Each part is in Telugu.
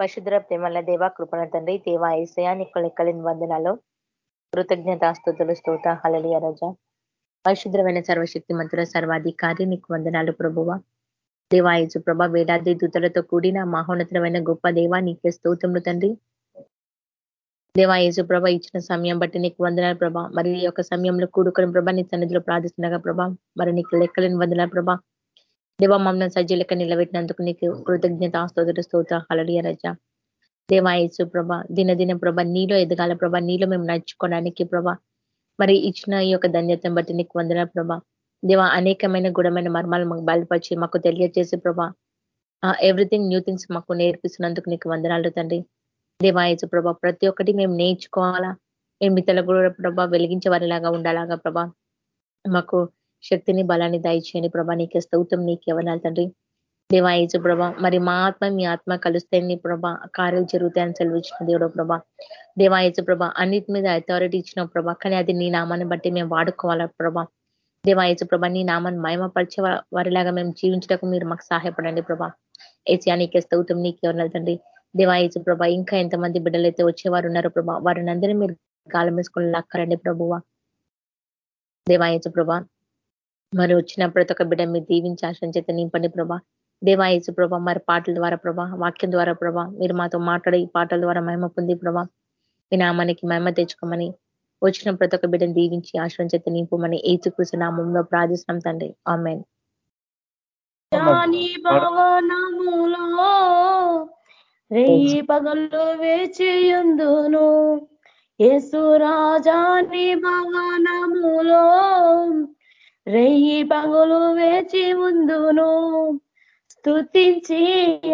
పశుద్ర ప్రేమల దేవ కృపణ తండ్రి దేవ ఏసయా నీకు లెక్కలేని వందనాలు. కృతజ్ఞతాస్తుతులు స్తోత హలలియ రజ. పరిశుద్రమైన సర్వశక్తి మంత్రుల సర్వాధికారి నీకు వందనాలు ప్రభువ. దేవాయజు ప్రభ వేలాది దూతలతో కూడిన మహోన్నతమైన గొప్ప దేవా నీకే స్తోత్రములు తండ్రి. దేవాయజు ప్రభ ఇచ్చిన సమయం బట్టి నీకు వందనాలు ప్రభ. మరి ఈ యొక్క సమయంలో కూడుకుని ప్రభ నీ సన్నిధిలో ప్రార్థిస్తుండగా ప్రభ మరి నీకు లెక్కలేని వందనాలు ప్రభ. దేవ మమ్మల్ని సజ్జలక నిలబెట్టినందుకు నీకు కృతజ్ఞత ఆస్తోదర స్తోత్ర. హలడియ రజ. దేవాయసు ప్రభ దినదిన ప్రభ నీలో ఎదగాల ప్రభ నీలో మేము నడుచుకోవడానికి ప్రభ మరి ఇచ్చిన ఈ యొక్క ధన్యతను బట్టి నీకు వందన ప్రభ. దేవ అనేకమైన గుణమైన మర్మాలు మాకు బయలుపరిచి మాకు తెలియజేసి ప్రభ ఎవ్రీథింగ్ న్యూ థింగ్స్ మాకు నేర్పిస్తున్నందుకు నీకు వందనాలు తండ్రి. దేవాయసు ప్రభ ప్రతి ఒక్కటి మేము నేర్చుకోవాలా? మేము ఇతల కూడా ప్రభ వెలిగించే వారిలాగా ఉండాలాగా ప్రభ. మాకు శక్తిని బలాన్ని దయచేయండి ప్రభా నీకే స్తౌతం నీకే వనాలి తండ్రి. దేవాయజు ప్రభా మరి మా ఆత్మ మీ ఆత్మ కలుస్తే నీ ప్రభా కార్యాలు జరుగుతాయని సెలవిచ్చిన దేవుడు ప్రభా. దేవాయజు ప్రభా అన్నిటి మీద అథారిటీ ఇచ్చిన ప్రభా కానీ అది నీ నామాన్ని బట్టి మేము వాడుకోవాలా ప్రభా. దేవాయజు ప్రభా నీ నామాన్ని మయమపరిచే వారిలాగా మేము జీవించడానికి మీరు మాకు సహాయపడండి ప్రభా. ఏసియా నీకే స్తౌతం నీకే ఎవరు తండ్రి. దేవాయజు ప్రభా ఇంకా ఎంతమంది బిడ్డలు అయితే వచ్చేవారు ఉన్నారు ప్రభా వారిని అందరినీ మీరు గాలం వేసుకొని లాక్కరండి ప్రభువ. దేవాయచు ప్రభా మరి వచ్చిన ప్రతి ఒక్క బిడ్డ మీరు దీవించి ఆశ్రం చేత నింపండి ప్రభా. దేవాయసు ప్రభా మరి పాటల ద్వారా ప్రభా వాక్యం ద్వారా ప్రభా మీరు మాతో మాట్లాడే ఈ పాటల ద్వారా మహిమ పొంది ప్రభా. మీ నామానికి మహిమ తెచ్చుకోమని వచ్చిన ప్రతి ఒక్క బిడ్డను దీవించి ఆశ్రయించేత చేత నింపమని ఏచుకృషి నామంలో ప్రార్థిస్తున్నాం తండ్రి. ఆమెన్. రెయ్యి పగళ్ళు వేచియుందును. యేసు రాజాని భవనములో రెయ్యి పగులు వేచి ఉందును స్థుతించి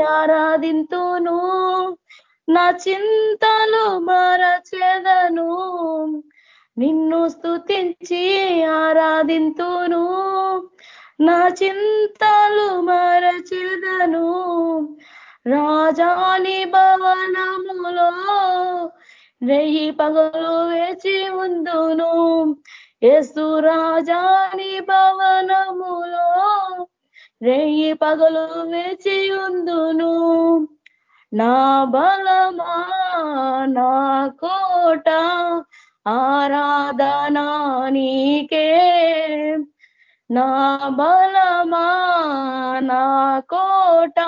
ఆరాధింతును. నా చింతలు మరచెదను నిన్ను స్థుతించి ఆరాధింతును. నా చింతలు మరచెదను రాజాని భవనములో రెయ్యి పగలు వేచి ఉందును. యేసు రాజాని భవనములో రెయ్యి పగలు వేచి ఉందును నా బలమా నా కోట ఆరాధనా నీకే. నా బలమా నా కోట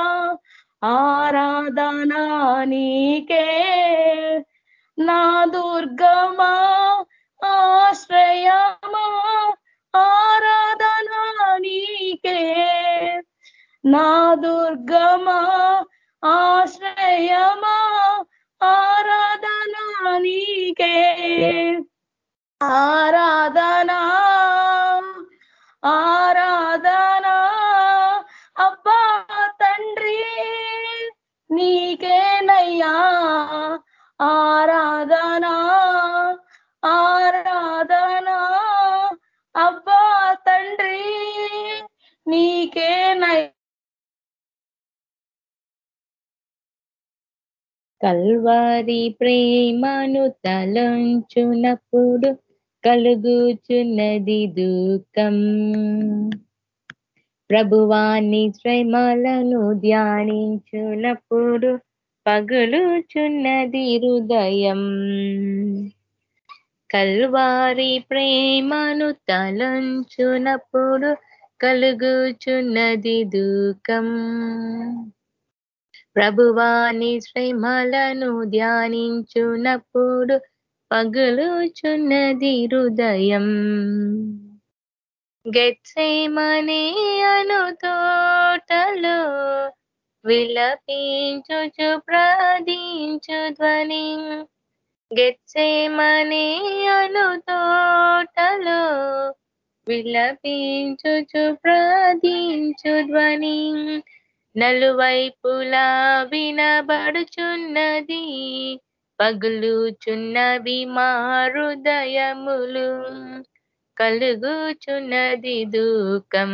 ఆరాధనా నీకే. నా దుర్గమా ఆశ్రయమా? ఆరాధనా నీకే. నా దుర్గమా? ఆశ్రయమా? ఆరాధనా నీకే. ఆరాధనా ఆరాధనా అబ్బా తండ్రి నీకేనయ్యా. ఆరాధనా కల్వారి ప్రేమను తలంచునప్పుడు కలుగుచున్నది దుఃఖం. ప్రభువాన్ని శ్రమలను ధ్యానించునప్పుడు పగులుచున్నది హృదయం. కల్వారి ప్రేమను తలంచునప్పుడు కలుగుచున్నది దుఃఖం. ప్రభువాని శ్రమలను ధ్యానించునప్పుడు పగులుచున్నది హృదయం. గెత్సేమనే అను తోటలో విలపించుచు ప్రార్థించు ధ్వని. గెత్సేమనే అను తోటలో విలపించుచు ప్రార్థించు ధ్వని. నలువైపులా వినబడుచున్నది పగులుచున్నవి మా హృదయములు కలుగుచున్నది దూకం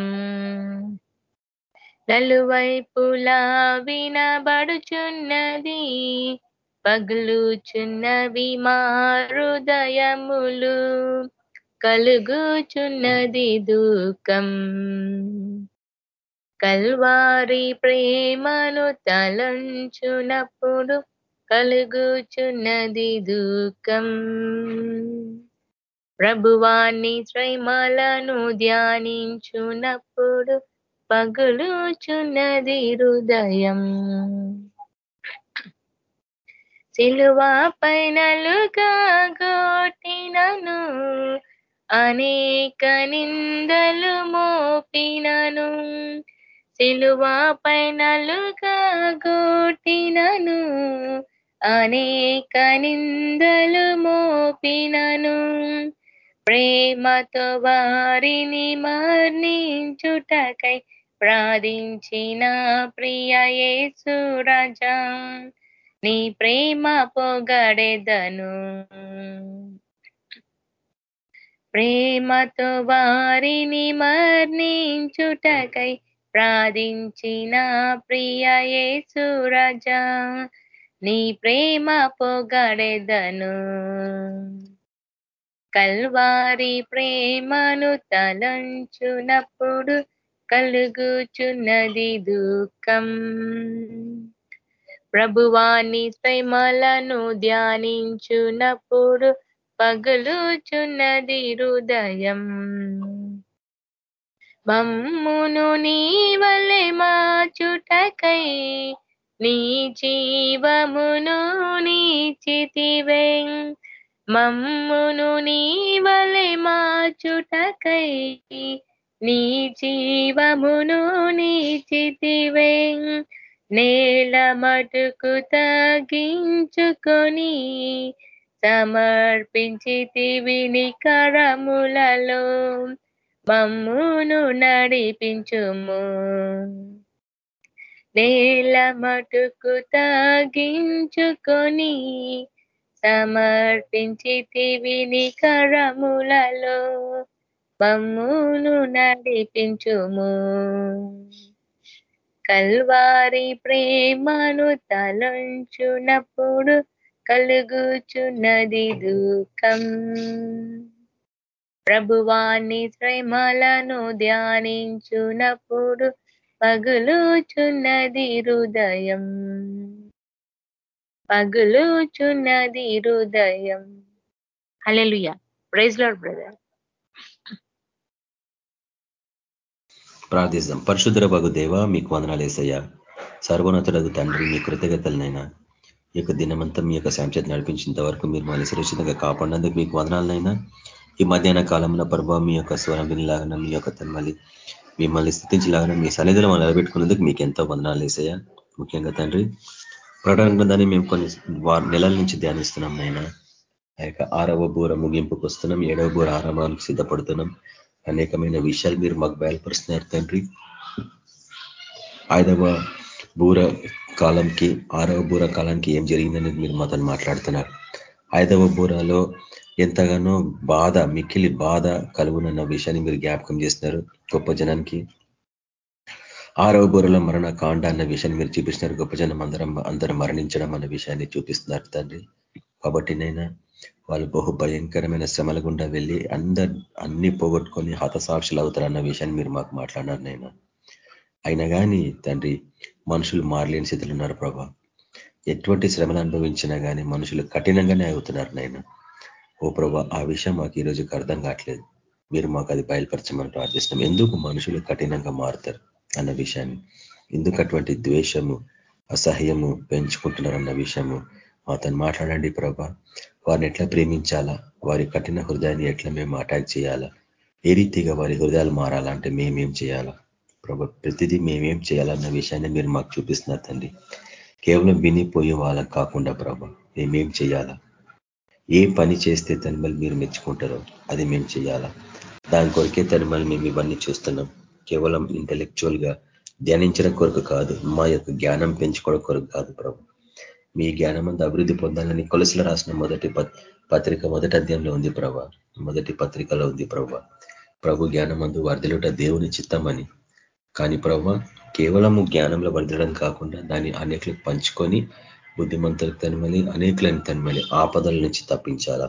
నలువైపులా వినబడుచున్నది పగులుచున్నవి మా హృదయములు కలుగుచున్నది దూకం కల్వారి ప్రేమను తలంచునప్పుడు కలుగుచున్నది దుఃఖం. ప్రభువాన్ని శ్రమలను ధ్యానించునప్పుడు పగులుచున్నది హృదయం. సిలువా పైనలుగా గోటినను అనేక నిందలు మోపినను. సిలువా పైనలుగా గోటినను అనేక నిందలు మోపినను. ప్రేమతో వారిని మర్ణించుటకై ప్రార్థించిన ప్రియ యేసు రాజా నీ ప్రేమ పొగడెదను. ప్రేమతో వారిని మర్ణించుటకై ప్రార్థించిన ప్రియ యేసు నీ ప్రేమ పొగడెదను. కల్వారి ప్రేమను తలంచునప్పుడు కలుగుచున్నది దుఃఖం. ప్రభువాని ప్రేమలను ధ్యానించునప్పుడు పగులుచున్నది హృదయం. మమ్మును నీవలె మాచుటకై నీ జీవమును నీచితివే మమ్మును నీవలె మాచుటకై నీ జీవమును నీచితివే నేల మటుకు తగ్గించుకొని సమర్పించితివి కరములలో. మమ్మును నడిపించుము. నేల మటుకు తాగించుకొని సమర్పించి తివిని కరములలో మమ్మును నడిపించుము. కల్వారి ప్రేమను తలంచునప్పుడు కలుగుచున్నది దుఃఖం. ప్రభువాన్ని శ్రమలను ధ్యానించునప్పుడు పగులుచున్నది హృదయం. పగులుచున్నది హృదయం. Hallelujah praise lord brother. ప్రార్థిస్తాం. పరిశుద్ధర బగు దేవ మీకు వందనాలు వేసయ్యా సర్వోన్నతులకు తండ్రి మీ కృతజ్ఞతలనైనా ఈ యొక్క దినమంతా మీ యొక్క శాంక్షత నడిపించేంత వరకు మీరు మళ్ళీ సురక్షితంగా కాపాడినందుకు మీకు వందనాలనైనా. ఈ మధ్యాహ్న కాలంలో ప్రభావ మీ యొక్క స్వరం వినలాగన మీ యొక్క తమ్మలి మిమ్మల్ని స్థితించలాగన మీ సన్నిధిలో మనం నిలబెట్టుకున్నందుకు మీకు ఎంతో వందనాలు వేసాయా ముఖ్యంగా తండ్రి ప్రకటన గ్రంథాన్ని మేము కొన్ని నెలల నుంచి ధ్యానిస్తున్నాం నాయన. ఆ యొక్క ఆరవ బూర ముగింపుకు వస్తున్నాం ఏడవ బూర ఆరంభానికి సిద్ధపడుతున్నాం. అనేకమైన విషయాలు మీరు మాకు బయలుపరుస్తున్నారు తండ్రి. ఐదవ బూర కాలంకి ఆరవ బూర కాలానికి ఏం జరిగిందనేది మీరు మాతో మాట్లాడుతున్నారు. ఐదవ బూరలో ఎంతగానో బాధ మిక్కిలి బాధ కలుగునన్న విషయాన్ని మీరు జ్ఞాపకం చేస్తున్నారు గొప్ప జనానికి. ఆరవ బుర్రల మరణ కాండ అన్న విషయాన్ని మీరు చూపిస్తున్నారు. గొప్ప జనం అందరం అందరం మరణించడం అన్న విషయాన్ని చూపిస్తున్నారు తండ్రి. కాబట్టి నైనా వాళ్ళు బహు భయంకరమైన శ్రమల గుండా వెళ్ళి అందరు అన్ని పోగొట్టుకొని హతసాక్షులు అవుతారన్న విషయాన్ని మీరు మాకు మాట్లాడినారు నైనా. అయినా కానీ తండ్రి మనుషులు మారలేని స్థితిలో ఉన్నారు ప్రభా. ఎటువంటి శ్రమలు అనుభవించినా కానీ మనుషులు కఠినంగానే అవుతున్నారు నైనా. ఓ ప్రభా ఆ విషయం మాకు ఈరోజుకి అర్థం కావట్లేదు. మీరు మాకు అది బయలుపరచమని ప్రార్థిస్తున్నాం. ఎందుకు మనుషులు కఠినంగా మారుతారు అన్న విషయాన్ని? ఎందుకు అటువంటి ద్వేషము అసహ్యము పెంచుకుంటున్నారు అన్న విషయము? అతను మాట్లాడండి ప్రభా. వారిని ఎట్లా ప్రేమించాలా? వారి కఠిన హృదయాన్ని ఎట్లా మేము అటాక్ చేయాలా? ఏ రీతిగా వారి హృదయాలు మారాలంటే మేమేం చేయాలా? ప్రభా ప్రతిదీ మేమేం చేయాలన్న విషయాన్ని మీరు మాకు చూపిస్తున్నారు తండ్రి. కేవలం వినిపోయే వాళ్ళకు కాకుండా ప్రభ మేమేం చేయాలా? ఏ పని చేస్తే తనిమల్ మీరు మెచ్చుకుంటారో అది మేము చేయాలా? దాని కొరకే తనిమల్ మేము ఇవన్నీ చూస్తున్నాం. కేవలం ఇంటలెక్చువల్గా ధ్యానించడం కొరకు కాదు మా యొక్క జ్ఞానం పెంచుకోవడం కొరకు కాదు ప్రభు. మీ జ్ఞానం అంతా అభివృద్ధి పొందాలని కొలసలు రాసిన మొదటి పత్రిక మొదటి అధ్యాయంలో ఉంది ప్రభా. మొదటి పత్రికలో ఉంది ప్రభా. ప్రభు జ్ఞానమందు వర్ధలుట దేవుని చిత్తమని. కానీ ప్రభా కేవలము జ్ఞానంలో వర్ధడం కాకుండా దాన్ని అనేకలకు పంచుకొని బుద్ధిమంతులకు తనమని అనేకులను తనమని ఆపదల నుంచి తప్పించాలా?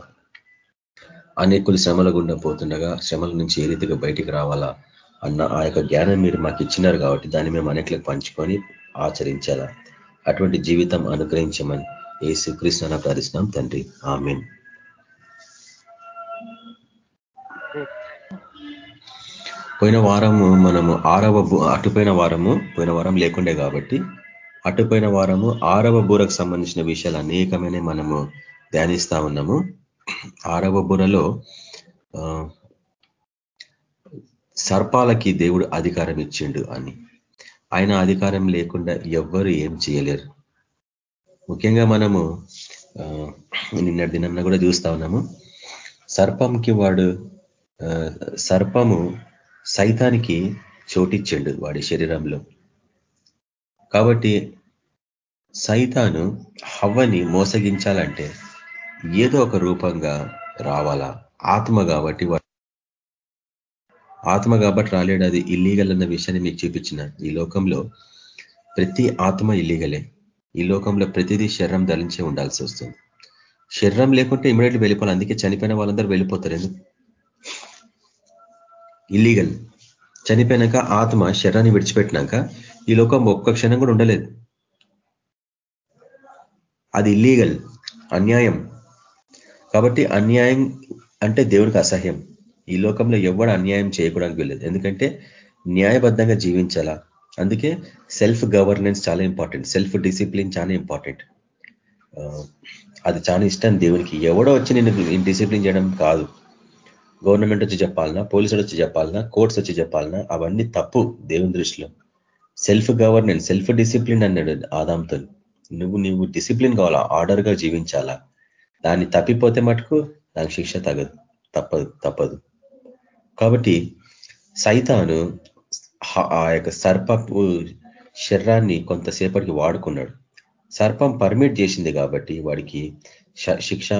అనేకులు శ్రమల గుండా పోతుండగా శ్రమల నుంచి ఏ రీతిగా బయటికి రావాలా అన్న ఆ యొక్క జ్ఞానం మీరు మాకు ఇచ్చినారు కాబట్టి దాన్ని మేము అనేకులకు పంచుకొని ఆచరించాలా? అటువంటి జీవితం అనుగ్రహించమని ఏ శ్రీకృష్ణ ప్రార్థిస్తున్నాం తండ్రి. ఆమెన్. పోయిన వారము మనము ఆరవ అటుపోయిన వారము పోయిన వారం లేకుండే కాబట్టి అటుపోయిన వారము ఆరవ బూరకు సంబంధించిన విషయాలు అనేకమైన మనము ధ్యానిస్తా ఉన్నాము. ఆరవ బురలో సర్పాలకి దేవుడు అధికారం ఇచ్చిండు అని. ఆయన అధికారం లేకుండా ఎవ్వరు ఏం చేయలేరు. ముఖ్యంగా మనము నిన్న దినంన కూడా చూస్తా ఉన్నాము. సర్పంకి వాడు సర్పము సైతానికి చోటిచ్చిండు వాడి శరీరంలో. కాబట్టి సైతాను హవ్వని మోసగించాలంటే ఏదో ఒక రూపంగా రావాలా? ఆత్మ కాబట్టి ఆత్మ కాబట్టి రాలేడు. అది ఇల్లీగల్ అన్న విషయాన్ని మీకు చూపించిన ఈ లోకంలో ప్రతి ఆత్మ ఇల్లీగలే ఈ లోకంలో ప్రతిదీ శరీరం ధరించే ఉండాల్సి వస్తుంది. శరీరం లేకుంటే ఇమీడియట్లీ వెళ్ళిపోవాలి. అందుకే చనిపోయిన వాళ్ళందరూ వెళ్ళిపోతారు ఎందుకు? ఇల్లీగల్ చనిపోయినాక ఆత్మ శరీరాన్ని విడిచిపెట్టినాక ఈ లోకం ఒక్క క్షణం కూడా ఉండలేదు. అది ఇల్లీగల్ అన్యాయం. కాబట్టి అన్యాయం అంటే దేవుడికి అసహ్యం. ఈ లోకంలో ఎవడు అన్యాయం చేయకూడడానికి వెళ్ళలేదు ఎందుకంటే న్యాయబద్ధంగా జీవించాలా? అందుకే సెల్ఫ్ గవర్నెన్స్ చాలా ఇంపార్టెంట్ సెల్ఫ్ డిసిప్లిన్ చాలా ఇంపార్టెంట్ అది చాలా ఇష్టం దేవునికి. ఎవడో వచ్చి నేను డిసిప్లిన్ చేయడం కాదు. గవర్నమెంట్ వచ్చి చెప్పాలన్నా పోలీసులు వచ్చి చెప్పాలన్నా కోర్ట్స్ వచ్చి చెప్పాలన్నా అవన్నీ తప్పు దేవుని దృష్టిలో. సెల్ఫ్ గవర్నెన్స్ సెల్ఫ్ డిసిప్లిన్ అన్నాడు ఆదాంతో నువ్వు నువ్వు డిసిప్లిన్ కావాలా? ఆర్డర్గా జీవించాలా? దాన్ని తప్పిపోతే మటుకు దానికి శిక్ష తగదు తప్పదు తప్పదు. కాబట్టి సైతాను ఆ యొక్క సర్పపు శరీరాన్ని కొంతసేపటికి వాడుకున్నాడు. సర్పం పర్మిట్ చేసింది కాబట్టి వాడికి శిక్ష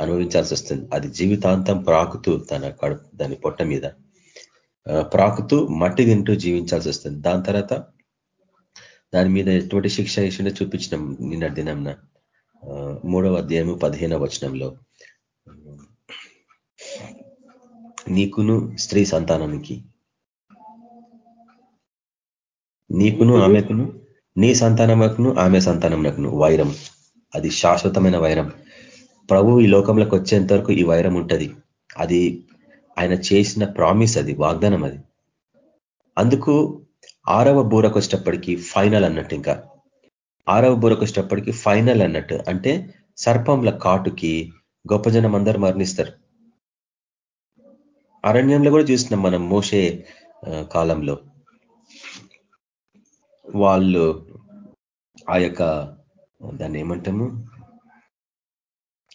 అనుభవించాల్సి వస్తుంది. అది జీవితాంతం ప్రాకుతూ తన కడుపు దాని పొట్ట మీద ప్రాకుతూ మట్టి తింటూ జీవించాల్సి వస్తుంది. దాని తర్వాత దాని మీద ఎటువంటి శిక్ష వేసిందో చూపించినాం నిన్న దినంన. మూడవ అధ్యాయము పదిహేనవ వచనంలో. నీకును స్త్రీ సంతానానికి. నీకును ఆమెకును నీ సంతానమునకును ఆమె సంతానమునకును వైరం. అది శాశ్వతమైన వైరం. ప్రభు ఈ లోకంలోకి వచ్చేంత వరకు ఈ వైరం ఉంటుంది. అది ఆయన చేసిన ప్రామిస్ అది వాగ్దానం అది. అందుకు ఆరవ బూరకు వచ్చేటప్పటికి ఫైనల్ అన్నట్టు ఇంకా. ఆరవ బూరకు వచ్చేటప్పటికి ఫైనల్ అన్నట్టు. అంటే సర్పంల కాటుకి గొప్ప జనం అందరు మరణిస్తారు. అరణ్యంలో కూడా చూసినాం మనం మోసే కాలంలో. వాళ్ళు ఆ యొక్క దాన్ని ఏమంటాము?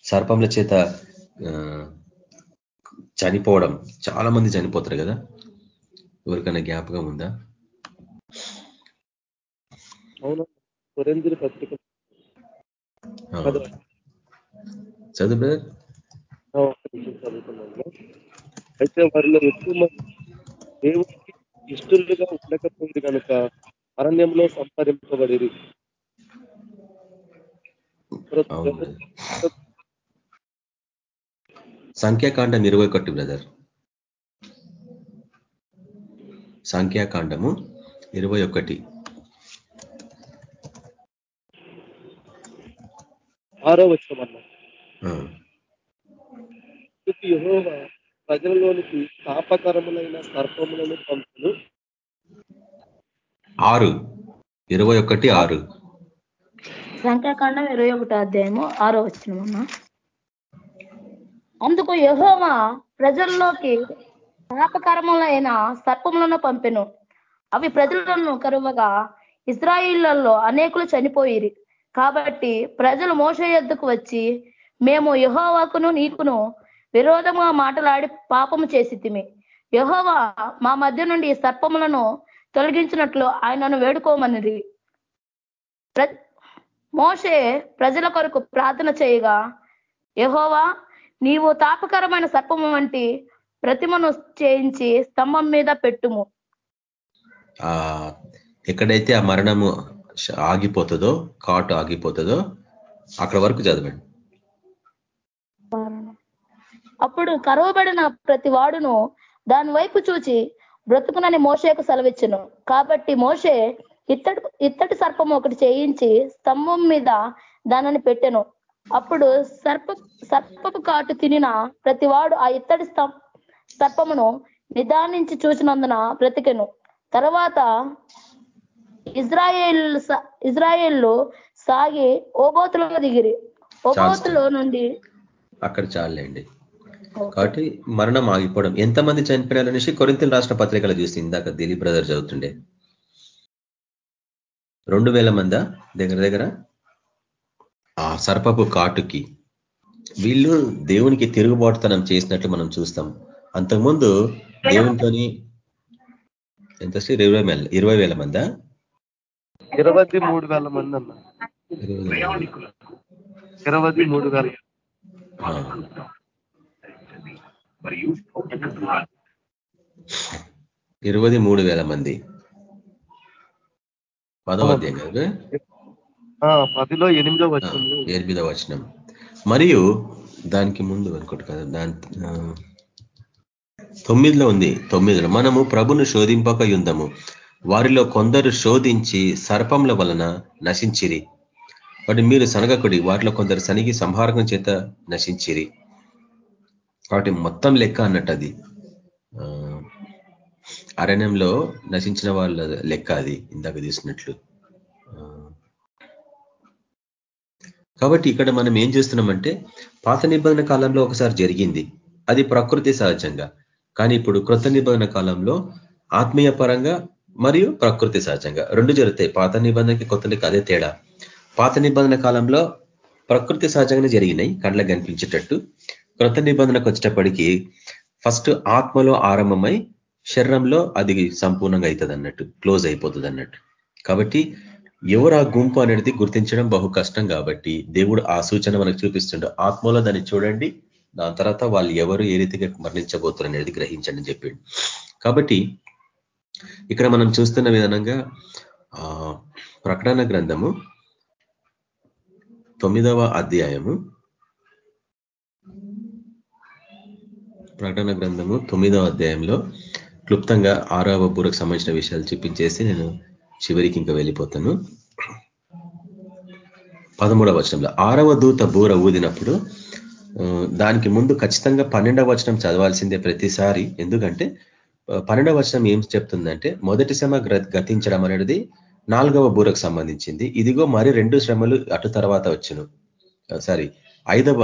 సర్పంల చేత చనిపోవడం. చాలా మంది చనిపోతారు కదా? ఎవరికైనా జ్ఞాపకం ఉందా? చదువు బ్రదర్? అయితే వారిలో ఎక్కువ మంది దేవుడికి ఇష్టలుగా ఉండకపోయింది కనుక అరణ్యంలో సంపాదింపబడి సంఖ్యాకాండం ఇరవై ఒకటి బ్రదర్. సంఖ్యాకాండము ఇరవై ఒకటి. ఆరో వచ్చమన్నా ప్రజలలోనికి పాపకరములైన సర్పములను పంపును. ఆరు. ఇరవై ఒకటి ఆరు. సంఖ్యాకాండం ఇరవై ఒకటి అధ్యాయము ఆరో వచ్చిన అందుకు యహోవా ప్రజల్లోకి పాపకరములైన సర్పములను పంపెను. అవి ప్రజలను కరువగా ఇస్రాయిళ్ళలో అనేకులు చనిపోయిరి. కాబట్టి ప్రజలు మోస ఎద్దుకు వచ్చి మేము యహోవాకును నీకును విరోధంగా మాటలాడి పాపము చేసి యహోవా మా మధ్య నుండి సర్పములను తొలగించినట్లు ఆయనను వేడుకోమనిది మోషే ప్రజల కొరకు ప్రార్థన చేయగా యహోవా నీవు తాపకరమైన సర్పము వంటి ప్రతిమను చేయించి స్తంభం మీద పెట్టుము. ఎక్కడైతే ఆ మరణము ఆగిపోతుందో కాటు ఆగిపోతుందో అక్కడ వరకు చదవండి. అప్పుడు కరవబడిన ప్రతి వాడును దాని వైపు చూచి బ్రతుకునని మోషేకు సెలవిచ్చును. కాబట్టి మోషే ఇత్తడి ఇత్తడి సర్పం ఒకటి చేయించి స్తంభం మీద దానిని పెట్టెను. అప్పుడు సర్ప సర్పపు కాటు తినిన ప్రతివాడు ఆ ఇత్తడి సర్పమును నిదానించి చూసినందున బ్రతికెను. తర్వాత ఇజ్రాయేల్ ఇజ్రాయేల్ సాగి ఓబోతులో దిగిరి ఓబోతులో నుండి అక్కడ చాలండి కాబట్టి మరణం ఆగిపోవడం. ఎంతమంది చనిపోయారు అనేసి కొరింతలు రాష్ట్ర పత్రికలు చూసి ఇందాక దిలీప్ బ్రదర్ చదువుతుండే. రెండు వేల మంద? దగ్గర దగ్గర? ఆ సర్పపు కాటుకి. వీళ్ళు దేవునికి తిరుగుబాటుతనం చేసినట్లు మనం చూస్తాం. అంతకుముందు దేవునితోని ఎంత ఇరవై వేల ఇరవై వేల మందా? ఇరవై మూడు వేల మంది అన్న ఇరవై మూడు వేల. ఇరవై మూడు వేల మంది. పదవ అధ్యాయం కదా? పదిలో ఎనిమిదో వచ్చిన ఎనిమిదో వచనం. మరియు దానికి ముందు అనుకోండి కదా దాని తొమ్మిదిలో ఉంది. తొమ్మిదిలో మనము ప్రభును శోధింపక యుందము వారిలో కొందరు శోధించి సర్పంల వలన నశించిరి. వాటి మీరు సనగకుడి వాటిలో కొందరు సనిగి సంహారకం చేత నశించిరి. కాబట్టి మొత్తం లెక్క అన్నట్టు అది అరణ్యంలో నశించిన వాళ్ళ లెక్క అది ఇందాక తీసినట్లు. కాబట్టి ఇక్కడ మనం ఏం చేస్తున్నామంటే పాత నిబంధన కాలంలో ఒకసారి జరిగింది. అది ప్రకృతి సహజంగా. కానీ ఇప్పుడు కృత నిబంధన కాలంలో ఆత్మీయ పరంగా మరియు ప్రకృతి సహజంగా. రెండు జరుగుతాయి. పాత నిబంధనకి కొత్తకి అదే తేడా. పాత నిబంధన కాలంలో ప్రకృతి సహజంగానే జరిగినాయి. కండ్లకు కనిపించేటట్టు. కృత నిబంధనకు వచ్చేటప్పటికీ ఫస్ట్ ఆత్మలో ఆరంభమై శరీరంలో అది సంపూర్ణంగా అవుతుంది అన్నట్టు క్లోజ్ అయిపోతుంది అన్నట్టు కాబట్టి ఎవరు ఆ గుంపు అనేది గుర్తించడం బహు కష్టం కాబట్టి దేవుడు ఆ సూచన మనకు చూపిస్తుండో. ఆత్మలో దాన్ని చూడండి. దాని తర్వాత వాళ్ళు ఎవరు ఏ రీతిగా మరణించబోతారు అనేది గ్రహించండి అని చెప్పిండు. కాబట్టి ఇక్కడ మనం చూస్తున్న విధానంగా ప్రకటన గ్రంథము తొమ్మిదవ అధ్యాయము ప్రకటన గ్రంథము తొమ్మిదవ అధ్యాయంలో క్లుప్తంగా ఆరవ బూరకు సంబంధించిన విషయాలు చూపించేసి నేను చివరికి ఇంకా వెళ్ళిపోతాను. పదమూడవ వచనంలో ఆరవ దూత బూర ఊదినప్పుడు దానికి ముందు ఖచ్చితంగా పన్నెండవ వచనం చదవాల్సిందే ప్రతిసారి. ఎందుకంటే పన్నెండవ వచనం ఏం చెప్తుందంటే మొదటి శ్రమ గతించడం అనేది నాలుగవ బూరకు సంబంధించింది. ఇదిగో మరి రెండు శ్రమలు అటు తర్వాత వచ్చును. సారీ ఐదవ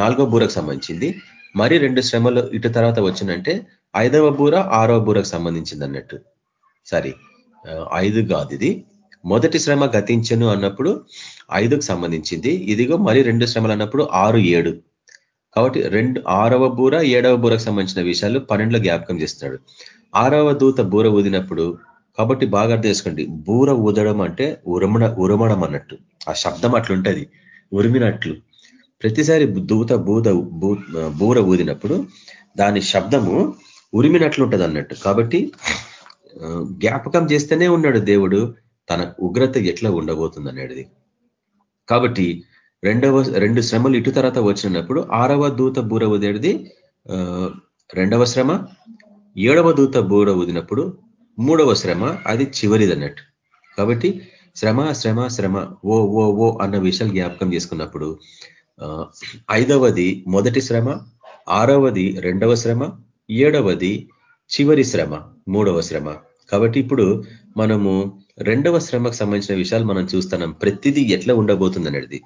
నాలుగవ బూరకు సంబంధించింది. మరి రెండు శ్రమలు ఇటు తర్వాత వచ్చినంటే ఐదవ బూర ఆరవ బూరకు సంబంధించింది అన్నట్టు సారీ ఐదు కాదు ఇది. మొదటి శ్రమ గతించను అన్నప్పుడు ఐదుకు సంబంధించింది. ఇదిగో మరి రెండు శ్రమలు అన్నప్పుడు ఆరు ఏడు. కాబట్టి రెండు ఆరవ బూర ఏడవ బూరకు సంబంధించిన విషయాలు పన్నెండులో జ్ఞాపకం చేస్తున్నాడు. ఆరవ దూత బూర ఊదినప్పుడు కాబట్టి బాగా అర్థం చేసుకోండి. బూర ఊదడం అంటే ఉరమణ ఉరమడం అన్నట్టు. ఆ శబ్దం అట్లుంటది. ఉరిమినట్లు. ప్రతిసారి దూత బూద బూర ఊదినప్పుడు దాని శబ్దము ఉరిమినట్లుంటది అన్నట్టు. కాబట్టి జ్ఞాపకం చేస్తేనే ఉన్నాడు దేవుడు. తన ఉగ్రత ఎట్లా ఉండబోతుంది అనేది కాబట్టి రెండవ రెండు శ్రమలు ఇటు తర్వాత వచ్చినప్పుడు ఆరవ దూత బూర ఉదేది రెండవ శ్రమ ఏడవ దూత బూర ఊదినప్పుడు మూడవ శ్రమ అది చివరిది అన్నట్టు కాబట్టి శ్రమ శ్రమ శ్రమ ఓ ఓ ఓ అన్న విషయాలు జ్ఞాపకం చేసుకున్నప్పుడు ఐదవది మొదటి శ్రమ ఆరవది రెండవ శ్రమ ఏడవది చివరి శ్రమ మూడవ శ్రమ. కాబట్టి ఇప్పుడు మనము రెండవ శ్రమకు సంబంధించిన విషయాలు మనం చూస్తున్నాం. ప్రతిదీ ఎట్లా ఉండబోతుంది అనేది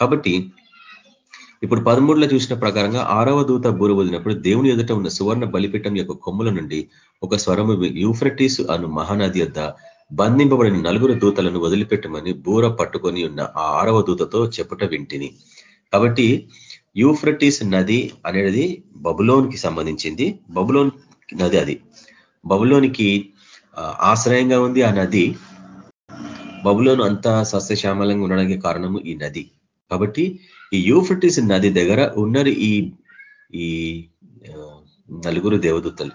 కాబట్టి ఇప్పుడు పదమూడులో చూసిన ప్రకారంగా ఆరవ దూత బూర వదిలినప్పుడు దేవుని ఎదుట ఉన్న సువర్ణ బలిపీఠం యొక్క కొమ్ముల నుండి ఒక స్వరము యూఫ్రటీస్ అను మహానది యొద్ద బంధింపబడిన నలుగురు దూతలను వదిలిపెట్టమని బూర పట్టుకొని ఉన్న ఆ ఆరవ దూతతో చెప్పుట వింటిని. కాబట్టి యూఫ్రటీస్ నది అనేది బబులోన్కి సంబంధించింది. బబులోన్ నది అది. బబులోనికి ఆశ్రయంగా ఉంది ఆ నది. బబులోను అంతా సస్యశ్యామలంగా ఉండడానికి కారణము ఈ నది. కాబట్టి ఈ యూఫ్రటిస్ నది దగ్గర ఉన్నారు ఈ ఈ నలుగురు దేవదూతలు.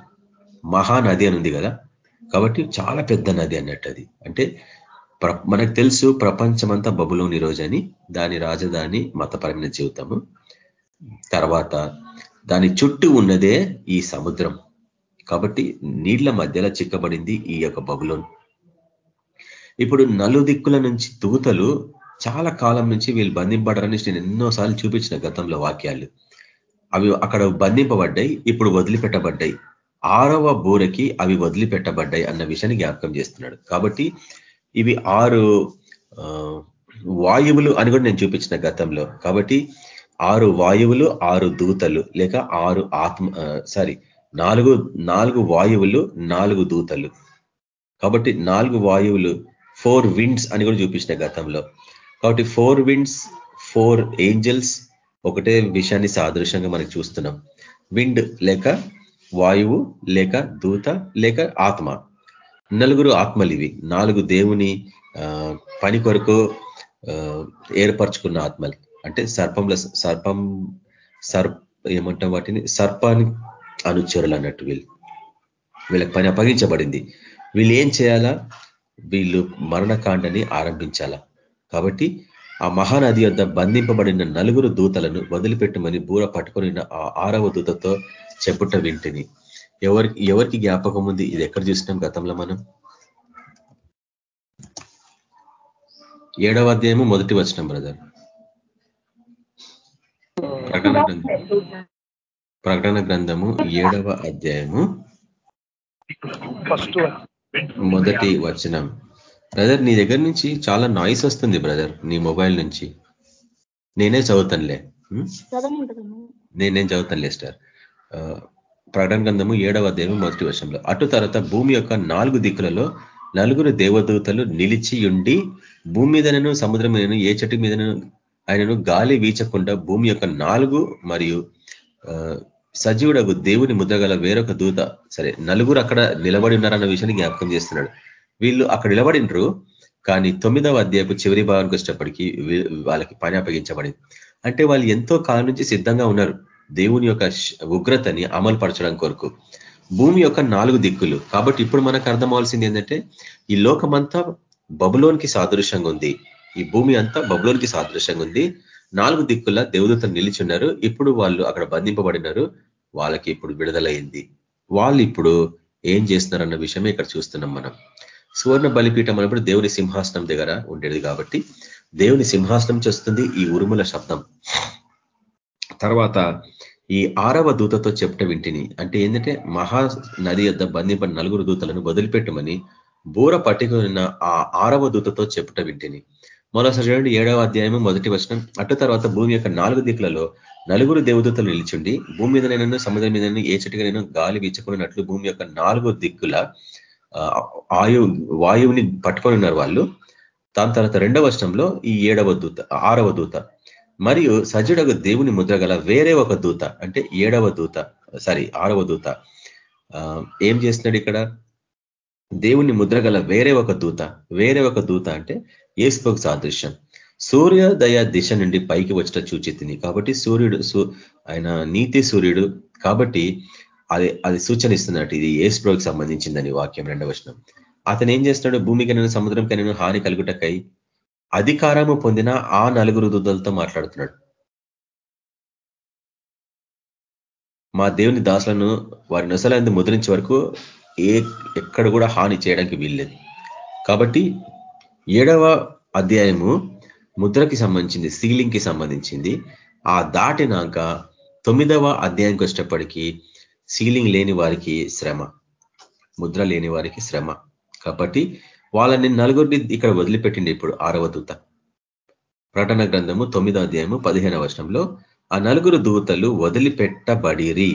మహానది అని ఉంది కదా? కాబట్టి చాలా పెద్ద నది అన్నట్టు అది. అంటే మనకు తెలుసు ప్రపంచమంతా బబులోని రోజని దాని రాజధాని మతపరమైన జీవితము. తర్వాత దాని చుట్టూ ఉన్నదే ఈ సముద్రం. కాబట్టి నీళ్ళ మధ్యలో చిక్కబడింది ఈ యొక్క బబులోన్. ఇప్పుడు నలు దిక్కుల నుంచి దూతలు చాలా కాలం నుంచి వీళ్ళు బంధింపడరని నేను ఎన్నోసార్లు చూపించిన గతంలో వాక్యాలు. అవి అక్కడ బంధింపబడ్డాయి ఇప్పుడు వదిలిపెట్టబడ్డాయి. ఆరవ బూరకి అవి వదిలిపెట్టబడ్డాయి అన్న విషయాన్ని జ్ఞాపకం చేస్తున్నాడు. కాబట్టి ఇవి ఆరు వాయువులు అని కూడా నేను చూపించిన గతంలో. కాబట్టి ఆరు వాయువులు ఆరు దూతలు లేక ఆరు ఆత్మ సారీ నాలుగు నాలుగు వాయువులు నాలుగు దూతలు. కాబట్టి నాలుగు వాయువులు ఫోర్ విండ్స్ అని కూడా చూపించిన గతంలో. కాబట్టి ఫోర్ విండ్స్ ఫోర్ ఏంజల్స్ ఒకటే విషయాన్ని సాదృశ్యంగా మనకి చూస్తున్నాం. విండ్ లేక వాయువు లేక దూత లేక ఆత్మ. నలుగురు ఆత్మలు ఇవి. నాలుగు దేవుని పని కొరకు ఏర్పరచుకున్న ఆత్మలు. అంటే సర్పంల సర్పం సర్ప ఏమంటాం వాటిని? సర్పాన్ని అనుచరులు అన్నట్టు వీళ్ళు. వీళ్ళకి పని అప్పగించబడింది. వీళ్ళు ఏం చేయాలా? వీళ్ళు మరణకాండని ఆరంభించాలా? కాబట్టి ఆ మహానది వద్ద బంధింపబడిన నలుగురు దూతలను వదిలిపెట్టమని బూర పట్టుకొని ఆ ఆరవ దూతతో చెప్పుట వింటిని. ఎవరికి ఎవరికి జ్ఞాపకం ఉంది? ఇది ఎక్కడ చూసినాం గతంలో మనం? ఏడవ అధ్యాయము మొదటి వచ్చినాం బ్రదర్ ప్రకటన గ్రంథం ప్రకటన గ్రంథము ఏడవ అధ్యాయము మొదటి వచనం. బ్రదర్ నీ దగ్గర నుంచి చాలా నాయిస్ వస్తుంది బ్రదర్ నీ మొబైల్ నుంచి. నేనే చదువుతానులే. నేనేం చదువుతానులే స్టార్ ప్రకటన గ్రంథము ఏడవ అధ్యాయం మొదటి వర్షంలో అటు తర్వాత భూమి యొక్క నాలుగు దిక్కులలో నలుగురు దేవదూతలు నిలిచి ఉండి భూమి మీదనను సముద్రం మీదను ఏ చెట్టు మీదను ఆయనను గాలి వీచకుండా భూమి యొక్క నాలుగు మరియు సజీవుడకు దేవుని ముద్రగల వేరొక దూత సరే నలుగురు అక్కడ నిలబడి ఉన్నారన్న విషయాన్ని జ్ఞాపకం చేస్తున్నాడు. వీళ్ళు అక్కడ నిలబడినరు. కానీ తొమ్మిదవ అధ్యాయపు చివరి భాగానికి వచ్చేటప్పటికి వాళ్ళకి పని అప్పగించబడింది. అంటే వాళ్ళు ఎంతో కాలం నుంచి సిద్ధంగా ఉన్నారు. దేవుని యొక్క ఉగ్రతని అమలు పరచడం కొరకు. భూమి యొక్క నాలుగు దిక్కులు. కాబట్టి ఇప్పుడు మనకు అర్థం ఏంటంటే ఈ లోకమంతా బబులోనికి సాదృశ్యంగా ఉంది. ఈ భూమి అంతా బబులోనికి సాదృశ్యంగా ఉంది. నాలుగు దిక్కుల దేవదూతలు నిలిచున్నారు ఇప్పుడు వాళ్ళు అక్కడ బంధింపబడినారు. వాళ్ళకి ఇప్పుడు విడుదలైంది. వాళ్ళు ఇప్పుడు ఏం చేస్తున్నారన్న విషయమే ఇక్కడ చూస్తున్నాం మనం. సువర్ణ బలిపీఠం అన్నప్పుడు దేవుని సింహాసనం దగ్గర ఉండేది కాబట్టి దేవుని సింహాసనం చేస్తుంది ఈ ఉరుముల శబ్దం. తర్వాత ఈ ఆరవ దూతతో చెప్పట వింటిని అంటే ఏంటంటే మహా నది యొద్ బంధింపడిన నలుగురు దూతలను వదిలిపెట్టమని బూర పట్టుకున్న ఆ ఆరవ దూతతో చెప్పట వింటిని. మరోసారి చూడండి ఏడవ అధ్యాయము మొదటి వచనం. అటు తర్వాత భూమి యొక్క నాలుగు దిక్కులలో నలుగురు దేవదూతలు నిలిచిండి భూమి మీద నేను సముద్రం మీద ఏ చెట్టుగా నేను గాలి వీచుకున్నట్లు భూమి యొక్క నాలుగు దిక్కుల ఆయు వాయువుని పట్టుకొని ఉన్నారు వాళ్ళు. దాని తర్వాత రెండవ వర్షంలో ఈ ఏడవ దూత ఆరవ దూత. మరియు సజ్జుడకు దేవుని ముద్ర వేరే ఒక దూత అంటే ఏడవ దూత సారీ ఆరవ దూత. ఏం చేస్తున్నాడు ఇక్కడ? దేవుని ముద్ర గల వేరే ఒక దూత వేరే ఒక దూత అంటే ఏసుకోకు సాదృశ్యం. సూర్యోదయ దిశ నుండి పైకి వచ్చిన చూచితిని. కాబట్టి సూర్యుడు ఆయన నీతి సూర్యుడు. కాబట్టి అది అది సూచన ఇస్తున్నట్టు ఇది ఏస్ప్రోకి సంబంధించిందని వాక్యం రెండవ వచనం. అతను ఏం చేస్తున్నాడు? భూమికైనా సముద్రంకైనా సముద్రం హాని కలుగుటకై అధికారము పొందిన ఆ నలుగురు దుద్దలతో మాట్లాడుతున్నాడు. మా దేవుని దాసులను వారి నొసలందు ముద్రించే వరకు ఏ ఎక్కడ కూడా హాని చేయడానికి వీల్లేదు. కాబట్టి ఏడవ అధ్యాయము ముద్రకి సంబంధించింది సీలింగ్కి సంబంధించింది. ఆ దాటినాక తొమ్మిదవ అధ్యాయంకి వచ్చేటప్పటికీ సీలింగ్ లేని వారికి శ్రమ ముద్ర లేని వారికి శ్రమ. కాబట్టి వాళ్ళని నలుగురిని ఇక్కడ వదిలిపెట్టిండి ఇప్పుడు ఆరవ దూత. ప్రకటన గ్రంథము తొమ్మిదో అధ్యాయము పదిహేనవ వర్షంలో ఆ నలుగురు దూతలు వదిలిపెట్టబడిరి.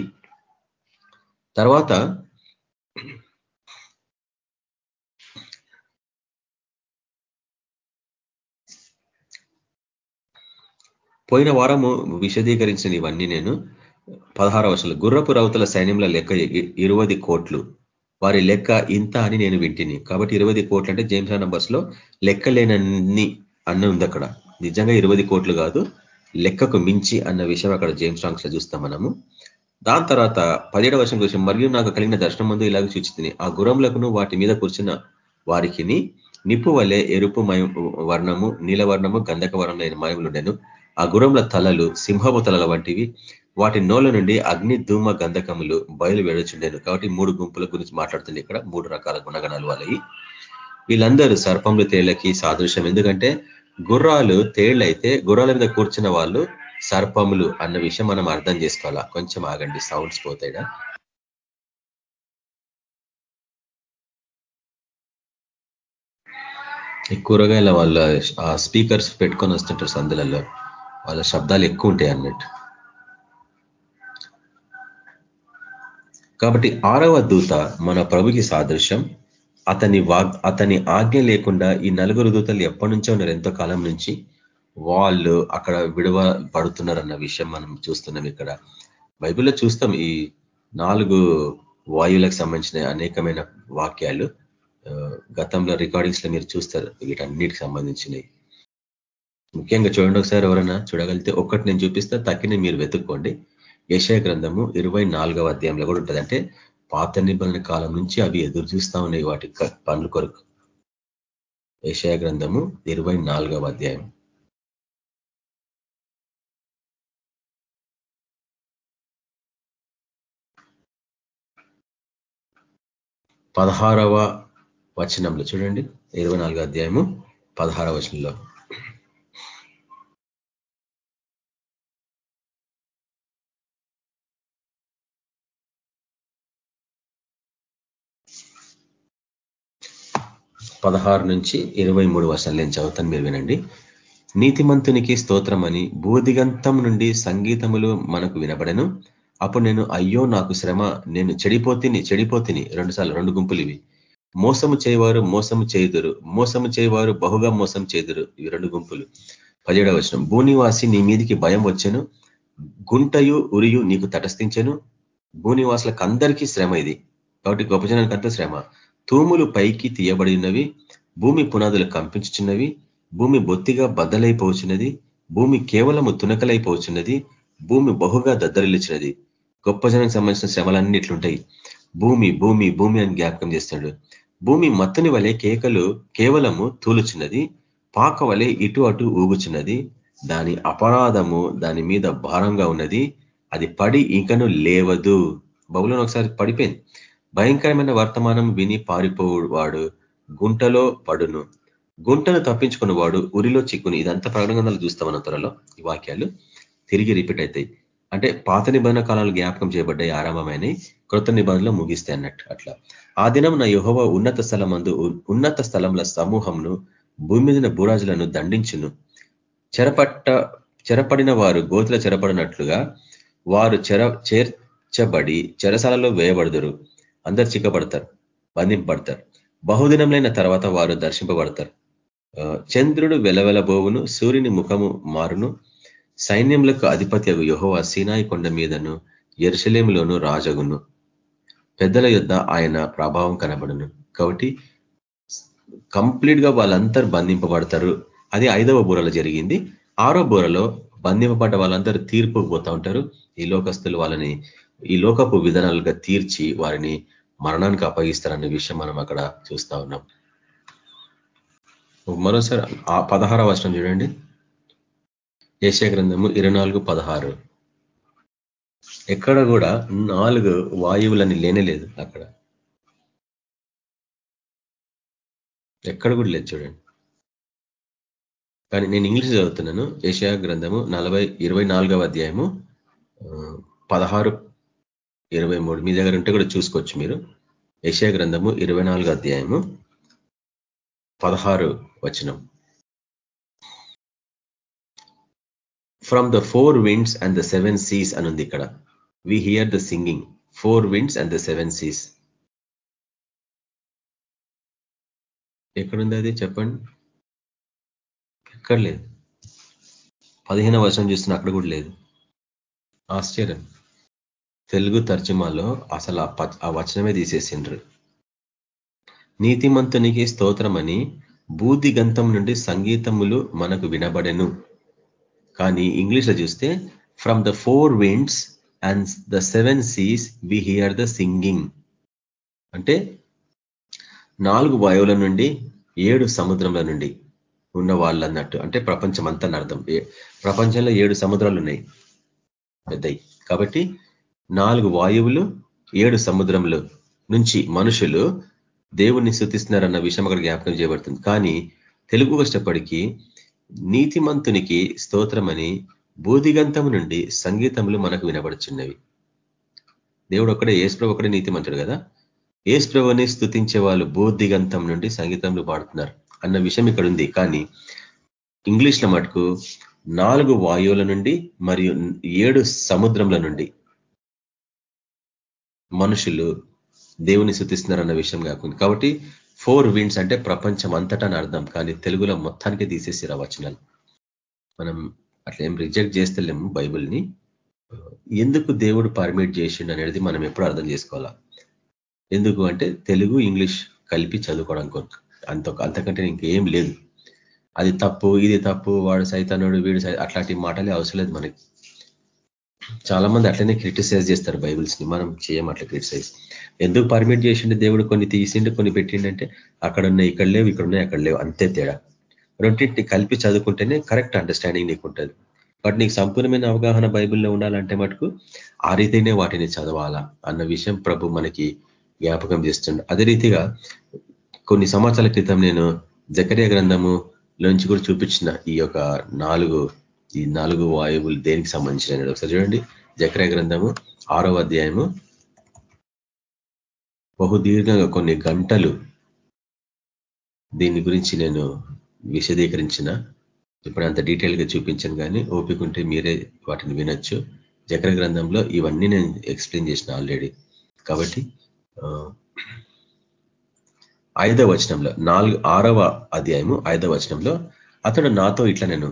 తర్వాత పోయిన వారము విశదీకరించిన ఇవన్నీ నేను పదహార వర్షాలు గుర్రపు రౌతుల సైన్యంలో లెక్క ఇరవై కోట్లు. వారి లెక్క ఇంత అని నేను వింటిని. కాబట్టి ఇరవై కోట్లు అంటే జేమ్స్ నంబర్స్లో లెక్కలేనన్ని అన్న ఉంది అక్కడ. నిజంగా ఇరవై కోట్లు కాదు లెక్కకు మించి అన్న విషయం అక్కడ జేమ్స్ రాంగ్స్లో చూస్తాం మనము. దాని తర్వాత పదిహేడు వర్షం గురించి మరియు నాకు కలిగిన దర్శనం ముందు ఇలాగ సూచిస్తుంది ఆ గురంలకును వాటి మీద కూర్చున్న వారికి నిప్పు వలె ఎరుపు మయం వర్ణము నీలవర్ణము గంధక వర్ణమైన మయములుండెను ఆ గురంల తలలు సింహపు తలల వంటివి. వాటి నోల నుండి అగ్ని ధూమ గంధకములు బయలు వెడచుండేను కాబట్టి మూడు గుంపుల గురించి మాట్లాడుతుంది ఇక్కడ. మూడు రకాల గుణగణాలు వాళ్ళవి. వీళ్ళందరూ సర్పములు తేళ్ళకి సాదృశ్యం. ఎందుకంటే గుర్రాలు తేళ్ళైతే గుర్రాల మీద కూర్చున్న వాళ్ళు సర్పములు అన్న విషయం మనం అర్థం చేసుకోవాలా? కొంచెం ఆగండి సౌండ్స్ పోతాయిడా ఈ కూరగాయల వాళ్ళ స్పీకర్స్ పెట్టుకొని వస్తుంటారు సందులలో. వాళ్ళ శబ్దాలు ఎక్కువ ఉంటాయి అన్నట్టు. కాబట్టి ఆరవ దూత మన ప్రభుకి సాదృశ్యం. అతని వాగ్ అతని ఆజ్ఞ లేకుండా ఈ నలుగురు దూతలు ఎప్పటి నుంచో ఉన్నారు? ఎంతో కాలం నుంచి వాళ్ళు అక్కడ విడవ పడుతున్నారన్న విషయం మనం చూస్తున్నాం ఇక్కడ. బైబిల్లో చూస్తాం ఈ నాలుగు వాయువులకు సంబంధించిన అనేకమైన వాక్యాలు. గతంలో రికార్డింగ్స్లో మీరు చూస్తారు వీటన్నిటికి సంబంధించినవి. ముఖ్యంగా చూడండి ఒకసారి ఎవరైనా చూడగలిగితే ఒక్కటి నేను చూపిస్తా తక్కిన మీరు వెతుక్కోండి. యశయ గ్రంథము ఇరవై నాలుగవ అధ్యాయంలో కూడా ఉంటుంది. అంటే పాత నిబంధన కాలం నుంచి అవి ఎదురు చూస్తా ఉన్నాయి వాటి పనుల కొరకు. యశయ గ్రంథము ఇరవై నాలుగవ అధ్యాయం. పదహారవ వచనంలో చూడండి. ఇరవై నాలుగో అధ్యాయము పదహారవ వచనంలో. పదహారు నుంచి ఇరవై మూడు వర్షాలు నేను చదువుతాను మీరు వినండి. నీతిమంతునికి స్తోత్రం అని భూదిగంతం నుండి సంగీతములు మనకు వినబడను. అప్పుడు నేను అయ్యో నాకు శ్రమ. నేను చెడిపోతిని చెడిపోతిని. రెండుసార్లు రెండు గుంపులు ఇవి. మోసము చేయవారు మోసము చేయుదురు. మోసము చేయవారు బహుగా మోసం చేదురు ఇవి రెండు గుంపులు. పదిహేడవ వచనం. భూనివాసి నీ మీదికి భయం వచ్చాను. గుంటయు ఉరియు నీకు తటస్థించను. భూనివాసులకు అందరికీ శ్రమ ఇది. కాబట్టి గొప్ప జనానికి శ్రమ. తూములు పైకి తీయబడినవి భూమి పునాదులు కంపించుచున్నవి భూమి బొత్తిగా బద్దలైపోవచ్చున్నది భూమి కేవలము తునకలైపోచున్నది భూమి బహుగా దద్దరిల్లిచినది గొప్ప జనానికి సంబంధించిన శ్రమలన్నీ ఇట్లుంటాయి. భూమి భూమి భూమి అని జ్ఞాపకం చేస్తాడు. భూమి మత్తుని వలె కేకలు కేవలము తూలుచున్నది పాక వలె ఇటు అటు ఊగుచున్నది. దాని అపరాధము దాని మీద భారంగా ఉన్నది. అది పడి ఇంకను లేవదు. బహుళను ఒకసారి పడిపోయింది. భయంకరమైన వర్తమానం విని పారిపోవాడు గుంటలో పడును. గుంటను తప్పించుకున్న వాడు ఉరిలో చిక్కుని. ఇదంతా ప్రకటన చూస్తాం మన త్వరలో ఈ వాక్యాలు. తిరిగి రిపీట్ అవుతాయి అంటే పాత నిబంధన కాలాలు జ్ఞాపకం చేయబడ్డాయి ఆరంభమైన కృత నిబంధనలు ముగిస్తాయి అన్నట్టు అట్లా. ఆ దినం నా యుహవ ఉన్నత స్థలమందు ఉన్నత స్థలంల సమూహంను భూమి మీద భూరాజులను దండించును. చెరపట్ట చెరపడిన వారు గోతుల చెరపడినట్లుగా వారు చెర చేర్చబడి చెరసాలలో వేయబడదురు. అందరు చిక్కబడతారు బంధింపబడతారు. బహుదినంలైన తర్వాత వారు దర్శింపబడతారు. చంద్రుడు వెలవెలబోవును సూర్యుని ముఖము మారును. సైన్యములకు అధిపతి యహోవా సీనాయి కొండ మీదను ఎరుసలేములోను రాజగును. పెద్దల యుద్ధ ఆయన ప్రభావం కనబడును. కాబట్టి కంప్లీట్గా వాళ్ళందరూ బంధింపబడతారు. అది ఐదవ బూరలో జరిగింది. ఆరో బూరలో బంధింపబడ్డ వాళ్ళందరూ తీర్పు పోతా ఉంటారు. ఈ లోకస్తులు వాళ్ళని ఈ లోకపు విధానాలుగా తీర్చి వారిని మరణానికి అప్పగిస్తారనే విషయం మనం అక్కడ చూస్తా ఉన్నాం. మరోసారి ఆ పదహార వర్షం చూడండి. ఏషియా గ్రంథము ఇరవై నాలుగు పదహారు. ఎక్కడ కూడా నాలుగు వాయువులని లేనేలేదు అక్కడ. ఎక్కడ కూడా లేదు చూడండి. కానీ నేను ఇంగ్లీష్ చదువుతున్నాను. ఏషియా గ్రంథము నలభై ఇరవై నాలుగవ అధ్యాయము పదహారు ఇరవై మూడు. మీ దగ్గర ఉంటే కూడా చూసుకోవచ్చు మీరు. ఏషియా గ్రంథము ఇరవై అధ్యాయము పదహారు వచనం. From the four winds and the seven seas ఉంది ఇక్కడ. We hear the singing four winds and the seven seas ఎక్కడుంది అది? చెప్పండి. ఎక్కడ లేదు. పదిహేను వర్షం చూస్తున్న అక్కడ కూడా లేదు. ఆశ్చర్యం. తెలుగు తర్జుమాలో అసలు ఆ వచనమే తీసేసిండ్రు. నీతిమంతునికి స్తోత్రమని బూది గంతం నుండి సంగీతములు మనకు వినబడెను. కానీ ఇంగ్లీష్లో చూస్తే from the four winds and the seven seas we hear the singing అంటే నాలుగు వాయువుల నుండి ఏడు సముద్రముల నుండి ఉన్న వాళ్ళు అన్నట్టు అంటే ప్రపంచం అంతా అర్థం ప్రపంచంలో ఏడు సముద్రాలు ఉన్నాయి పెద్దయి. కాబట్టి నాలుగు వాయువులు ఏడు సముద్రములు నుంచి మనుషులు దేవుణ్ణి శృతిస్తున్నారన్న విషయం అక్కడ జ్ఞాపకం చేయబడుతుంది. కానీ తెలుగు కష్టపడికి నీతిమంతునికి స్తోత్రమని బూదిగంతము నుండి సంగీతములు మనకు వినబడుచున్నవి. దేవుడు ఒక్కడే ఏసుప్రభు ఒకడే నీతిమంతుడు కదా? ఏసుప్రభుని స్థుతించే వాళ్ళు బూదిగంతం నుండి సంగీతంలో పాడుతున్నారు అన్న విషయం ఇక్కడ ఉంది. కానీ ఇంగ్లీష్ల మటుకు నాలుగు వాయువుల నుండి మరియు ఏడు సముద్రంల నుండి మనుషులు దేవుని శుతిస్తున్నారన్న విషయం కాకుండా. కాబట్టి ఫోర్ విండ్స్ అంటే ప్రపంచం అంతటా అర్థం. కానీ తెలుగులో మొత్తానికి తీసేసారు వచనాలు. మనం అట్లా ఏం రిజెక్ట్ చేస్తలేము బైబుల్ని. ఎందుకు దేవుడు పర్మిట్ చేసిండు అనేది మనం ఎప్పుడు అర్థం చేసుకోవాలా? ఎందుకు అంటే తెలుగు ఇంగ్లీష్ కలిపి చదువుకోవడం కొరకు. అంత అంతకంటే ఇంకేం లేదు. అది తప్పు ఇది తప్పు వాడు సైతానుడు వీడు అట్లాంటి మాటలే అవసరం లేదు మనకి. చాలా మంది అట్లనే క్రిటిసైజ్ చేస్తారు బైబిల్స్ని మనం చేయం అట్లా క్రిటిసైజ్. ఎందుకు పర్మిట్ చేసిండు దేవుడు కొన్ని తీసిండు కొన్ని పెట్టిండంటే అక్కడ ఉన్నాయి ఇక్కడ లేవు ఇక్కడ ఉన్నాయి అక్కడ లేవు అంతే తేడా. రెండింటిని కలిపి చదువుకుంటేనే కరెక్ట్ అండర్స్టాండింగ్ నీకు ఉంటుంది బట్ నీకు సంపూర్ణమైన అవగాహన బైబిల్లో ఉండాలంటే మటుకు ఆ రీతినే వాటిని చదవాలా అన్న విషయం ప్రభు మనకి జ్ఞాపకం చేస్తుండే. అదే రీతిగా కొన్ని సంవత్సరాల క్రితం నేను జకర్య గ్రంథము లోంచి కూడా చూపించిన ఈ యొక్క నాలుగు ఈ నాలుగు వాయువులు దేనికి సంబంధించిన ఒకసారి చూడండి. జక్రయ గ్రంథము ఆరో అధ్యాయము. బహుదీర్ఘంగా కొన్ని గంటలు దీని గురించి నేను విశదీకరించిన. ఇప్పుడు అంత డీటెయిల్గా చూపించాను కానీ ఓపికంటే మీరే వాటిని వినొచ్చు. జక్ర గ్రంథంలో ఇవన్నీ నేను ఎక్స్ప్లెయిన్ చేసిన ఆల్రెడీ. కాబట్టి ఐదవ వచనంలో నాలుగు ఆరవ అధ్యాయము ఐదవ వచనంలో అతడు నాతో ఇట్లా నేను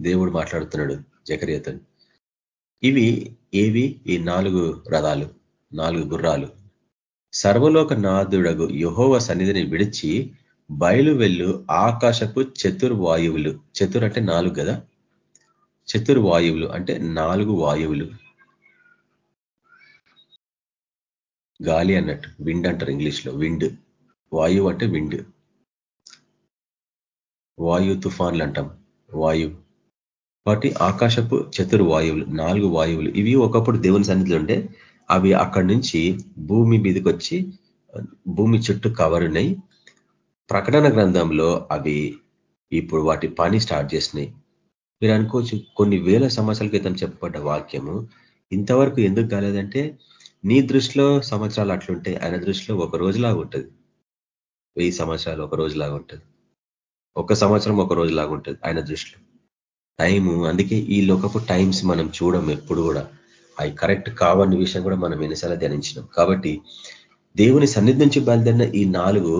దేవుడు మాట్లాడుతున్నాడు జకరియతో ఇవి ఏవి? ఈ నాలుగు రథాలు నాలుగు గుర్రాలు. సర్వలోక నాదుడగు యహోవ సన్నిధిని విడిచి బయలు వెళ్ళు ఆకాశపు చతుర్వాయువులు. చతుర్ అంటే నాలుగు కదా చతుర్వాయువులు అంటే నాలుగు వాయువులు. గాలి అన్నట్టు విండ్ అంటారు ఇంగ్లీష్లో విండ్. వాయువు అంటే విండ్. వాయు తుఫాన్లు అంటాం వాయువు వాటి ఆకాశపు చతుర్వాయువులు నాలుగు వాయువులు. ఇవి ఒకప్పుడు దేవుని సన్నిధిలో ఉండే. అవి అక్కడి నుంచి భూమి మీదకి వచ్చి భూమి చుట్టూ కవర్ ప్రకటన గ్రంథంలో అవి ఇప్పుడు వాటి పని స్టార్ట్ చేసినాయి మీరు అనుకోవచ్చు కొన్ని వేల సంవత్సరాల క్రితం చెప్పబడ్డ వాక్యము ఇంతవరకు ఎందుకు కాలేదంటే నీ దృష్టిలో సంవత్సరాలు అట్లుంటాయి ఆయన దృష్టిలో ఒక రోజులాగా ఉంటుంది. వెయ్యి సంవత్సరాలు ఒక రోజులాగా ఉంటుంది. ఒక సంవత్సరం ఒక రోజులాగా ఉంటుంది ఆయన దృష్టిలో. టైము. అందుకే ఈ లోకపు టైమ్స్ మనం చూడం ఎప్పుడు కూడా. అవి కరెక్ట్ కావని విషయం కూడా మనం ఎన్నిసార్లు ధ్యానించినాం. కాబట్టి దేవుని సన్నిధి నుంచి బయలుదేరిన ఈ నాలుగు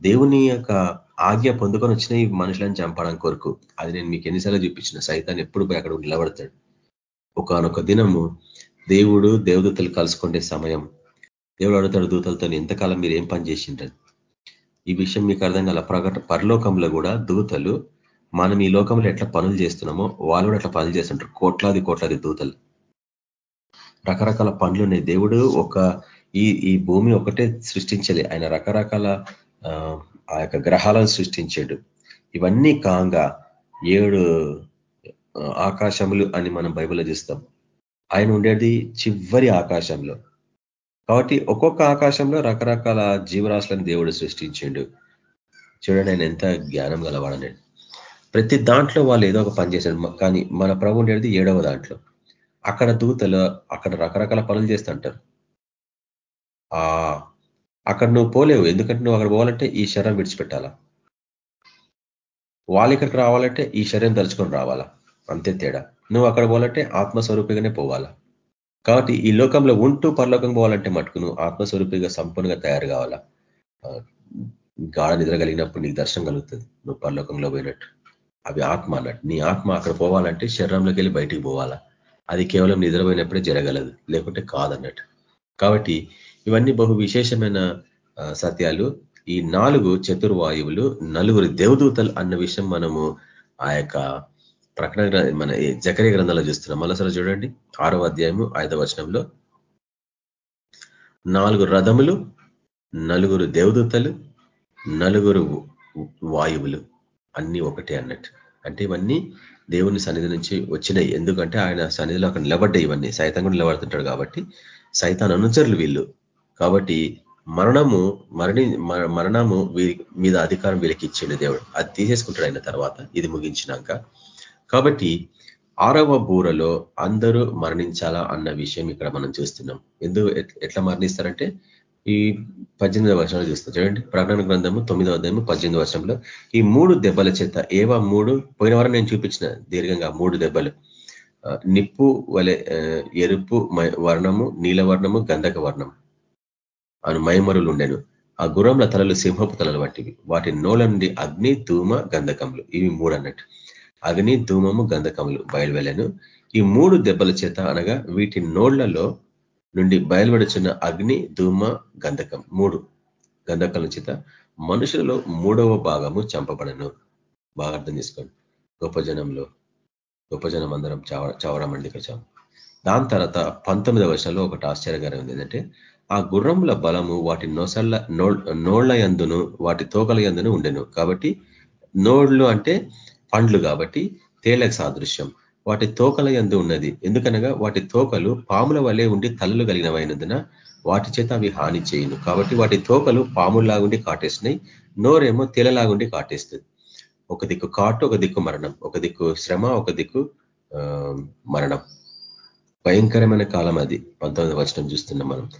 దేవుని యొక్క ఆజ్ఞ పొందుకొని వచ్చిన ఈ మనుషులను చంపడం కొరకు అది నేను మీకు ఎన్నిసార్లు చూపించిన. సైతాన్ని ఎప్పుడు అక్కడ నిలబడతాడు. ఒకనొక దినము దేవుడు దేవదూతలు కలుసుకుంటే సమయం. దేవుడు అడుగుతాడు దూతలతో ఎంతకాలం మీరు ఏం పని చేసిండ్రని ఈ విషయం మీకు అర్థం కాల ప్రకట పరలోకంలో కూడా దూతలు మనం ఈ లోకంలో ఎట్లా పనులు చేస్తున్నామో వాళ్ళు కూడా అట్లా పనులు చేస్తుంటారు. కోట్లాది కోట్లాది దూతలు. రకరకాల పనులు ఉన్నాయి. దేవుడు ఒక ఈ ఈ భూమి ఒకటే సృష్టించలే. ఆయన రకరకాల ఆ యొక్క గ్రహాలను సృష్టించాడు. ఇవన్నీ కాంగా ఏడు ఆకాశములు అని మనం బైబిల్లో చూస్తాం. ఆయన ఉండేది చివరి ఆకాశంలో. కాబట్టి ఒక్కొక్క ఆకాశంలో రకరకాల జీవరాశులను దేవుడు సృష్టించిండు. చూడండి ఆయన ఎంత జ్ఞానం గలవాడనండి ప్రతి దాంట్లో వాళ్ళు ఏదో ఒక పని చేశారు. కానీ మన ప్రభు ఉండేది ఏడవ దాంట్లో. అక్కడ దూతలు అక్కడ రకరకాల పనులు చేస్తుంటారు. అక్కడ నువ్వు పోలేవు. ఎందుకంటే నువ్వు అక్కడ పోవాలంటే ఈ శరం విడిచిపెట్టాలా? వాళ్ళు ఇక్కడికి రావాలంటే ఈ శరీరం తలుచుకొని రావాలా? అంతే తేడా. నువ్వు అక్కడ పోవాలంటే ఆత్మస్వరూపిగానే పోవాలా? కాబట్టి ఈ లోకంలో ఉంటూ పరలోకం పోవాలంటే మటుకు నువ్వు ఆత్మస్వరూపిగా సంపూర్ణంగా తయారు కావాలా? గాఢ నిద్ర కలిగినప్పుడు నీకు దర్శనం కలుగుతుంది. నువ్వు పరలోకంలో పోయినట్టు. అవి ఆత్మ అన్నట్టు. నీ ఆత్మ అక్కడ పోవాలంటే శరీరంలోకి వెళ్ళి బయటికి పోవాలా? అది కేవలం నిద్రపోయినప్పుడే జరగలదు. లేకుంటే కాదన్నట్టు. కాబట్టి ఇవన్నీ బహు విశేషమైన సత్యాలు. ఈ నాలుగు చతుర్వాయువులు నలుగురు దేవదూతలు అన్న విషయం మనము ఆ యొక్క ప్రకటన మన జకరి గ్రంథాలు చూస్తున్నాం. మరోసారి చూడండి. ఆరో అధ్యాయము ఐదవ వచనంలో. నాలుగు రథములు నలుగురు దేవదూతలు నలుగురు వాయువులు. అన్ని ఒకటే అన్నట్టు. అంటే ఇవన్నీ దేవుని సన్నిధి నుంచి వచ్చినాయి. ఎందుకంటే ఆయన సన్నిధిలో అక్కడ నిలబడ్డాయి ఇవన్నీ. సైతం కూడా నిలబడుతుంటాడు కాబట్టి సైతాన్ అనుచరులు వీళ్ళు. కాబట్టి మరణము మరణి మరణము వీరి మీద అధికారం వీళ్ళకి ఇచ్చిండు దేవుడు. అది తీసేసుకుంటాడు ఆయన తర్వాత. ఇది ముగించినాక. కాబట్టి ఆరవ బూరలో అందరూ మరణించాలా అన్న విషయం ఇక్కడ మనం చూస్తున్నాం. ఎందుకు ఎట్లా మరణిస్తారంటే ఈ పద్దెనిమిదవ వర్షంలో చూస్తాం చూడండి ప్రకటన గ్రంథము తొమ్మిదవ అధ్యాయము పద్దెనిమిది వర్షంలో ఈ మూడు దెబ్బల చేత ఏవా మూడు పోయిన వారం నేను చూపించిన దీర్ఘంగా మూడు దెబ్బలు. నిప్పు వలె ఎరుపు వర్ణము నీలవర్ణము గంధక వర్ణం అను మైమరులు ఉండెను. ఆ గుర్రంల తలలు సింహపు తలలు వంటివి. వాటి నోల నుండి అగ్ని ధూమ గంధకములు. ఇవి మూడు అన్నట్టు. అగ్ని ధూమము గంధకములు బయలువెళ్ళాను. ఈ మూడు దెబ్బల చేత అనగా వీటి నోళ్ళలో నుండి బయలువడుచున్న అగ్ని ధూమ గంధకం మూడు. గంధకాల చేత మనుషులలో మూడవ భాగము చంపబడను. బాగా అర్థం చేసుకోండి. గొప్ప జనంలో గొప్ప జనం అందరం చావ చావడమండి ఇక్కడ దాని తర్వాత పంతొమ్మిదవ వర్షంలో ఒకటి ఆశ్చర్యకరం ఉంది. ఏంటంటే ఆ గుర్రముల బలము వాటి నొసళ్ళ నోళ్ళ ఎందును వాటి తోకల ఎందును ఉండెను. కాబట్టి నోళ్ళు అంటే పండ్లు కాబట్టి తేలకు సాదృశ్యం. వాటి తోకల ఎందు ఉన్నది. ఎందుకనగా వాటి తోకలు పాముల వలె ఉండి తలలు కలిగినవైనందున వాటి చేత అవి హాని చేయను. కాబట్టి వాటి తోకలు పాముల్లాగుండి కాటేస్తున్నాయి నోరేమో తెలలాగుండి కాటేస్తుంది. ఒక దిక్కు కాటు ఒక దిక్కు మరణం. ఒక దిక్కు శ్రమ ఒక దిక్కు మరణం. భయంకరమైన కాలం అది. పంతొమ్మిది వచనం చూస్తున్నాం మనం.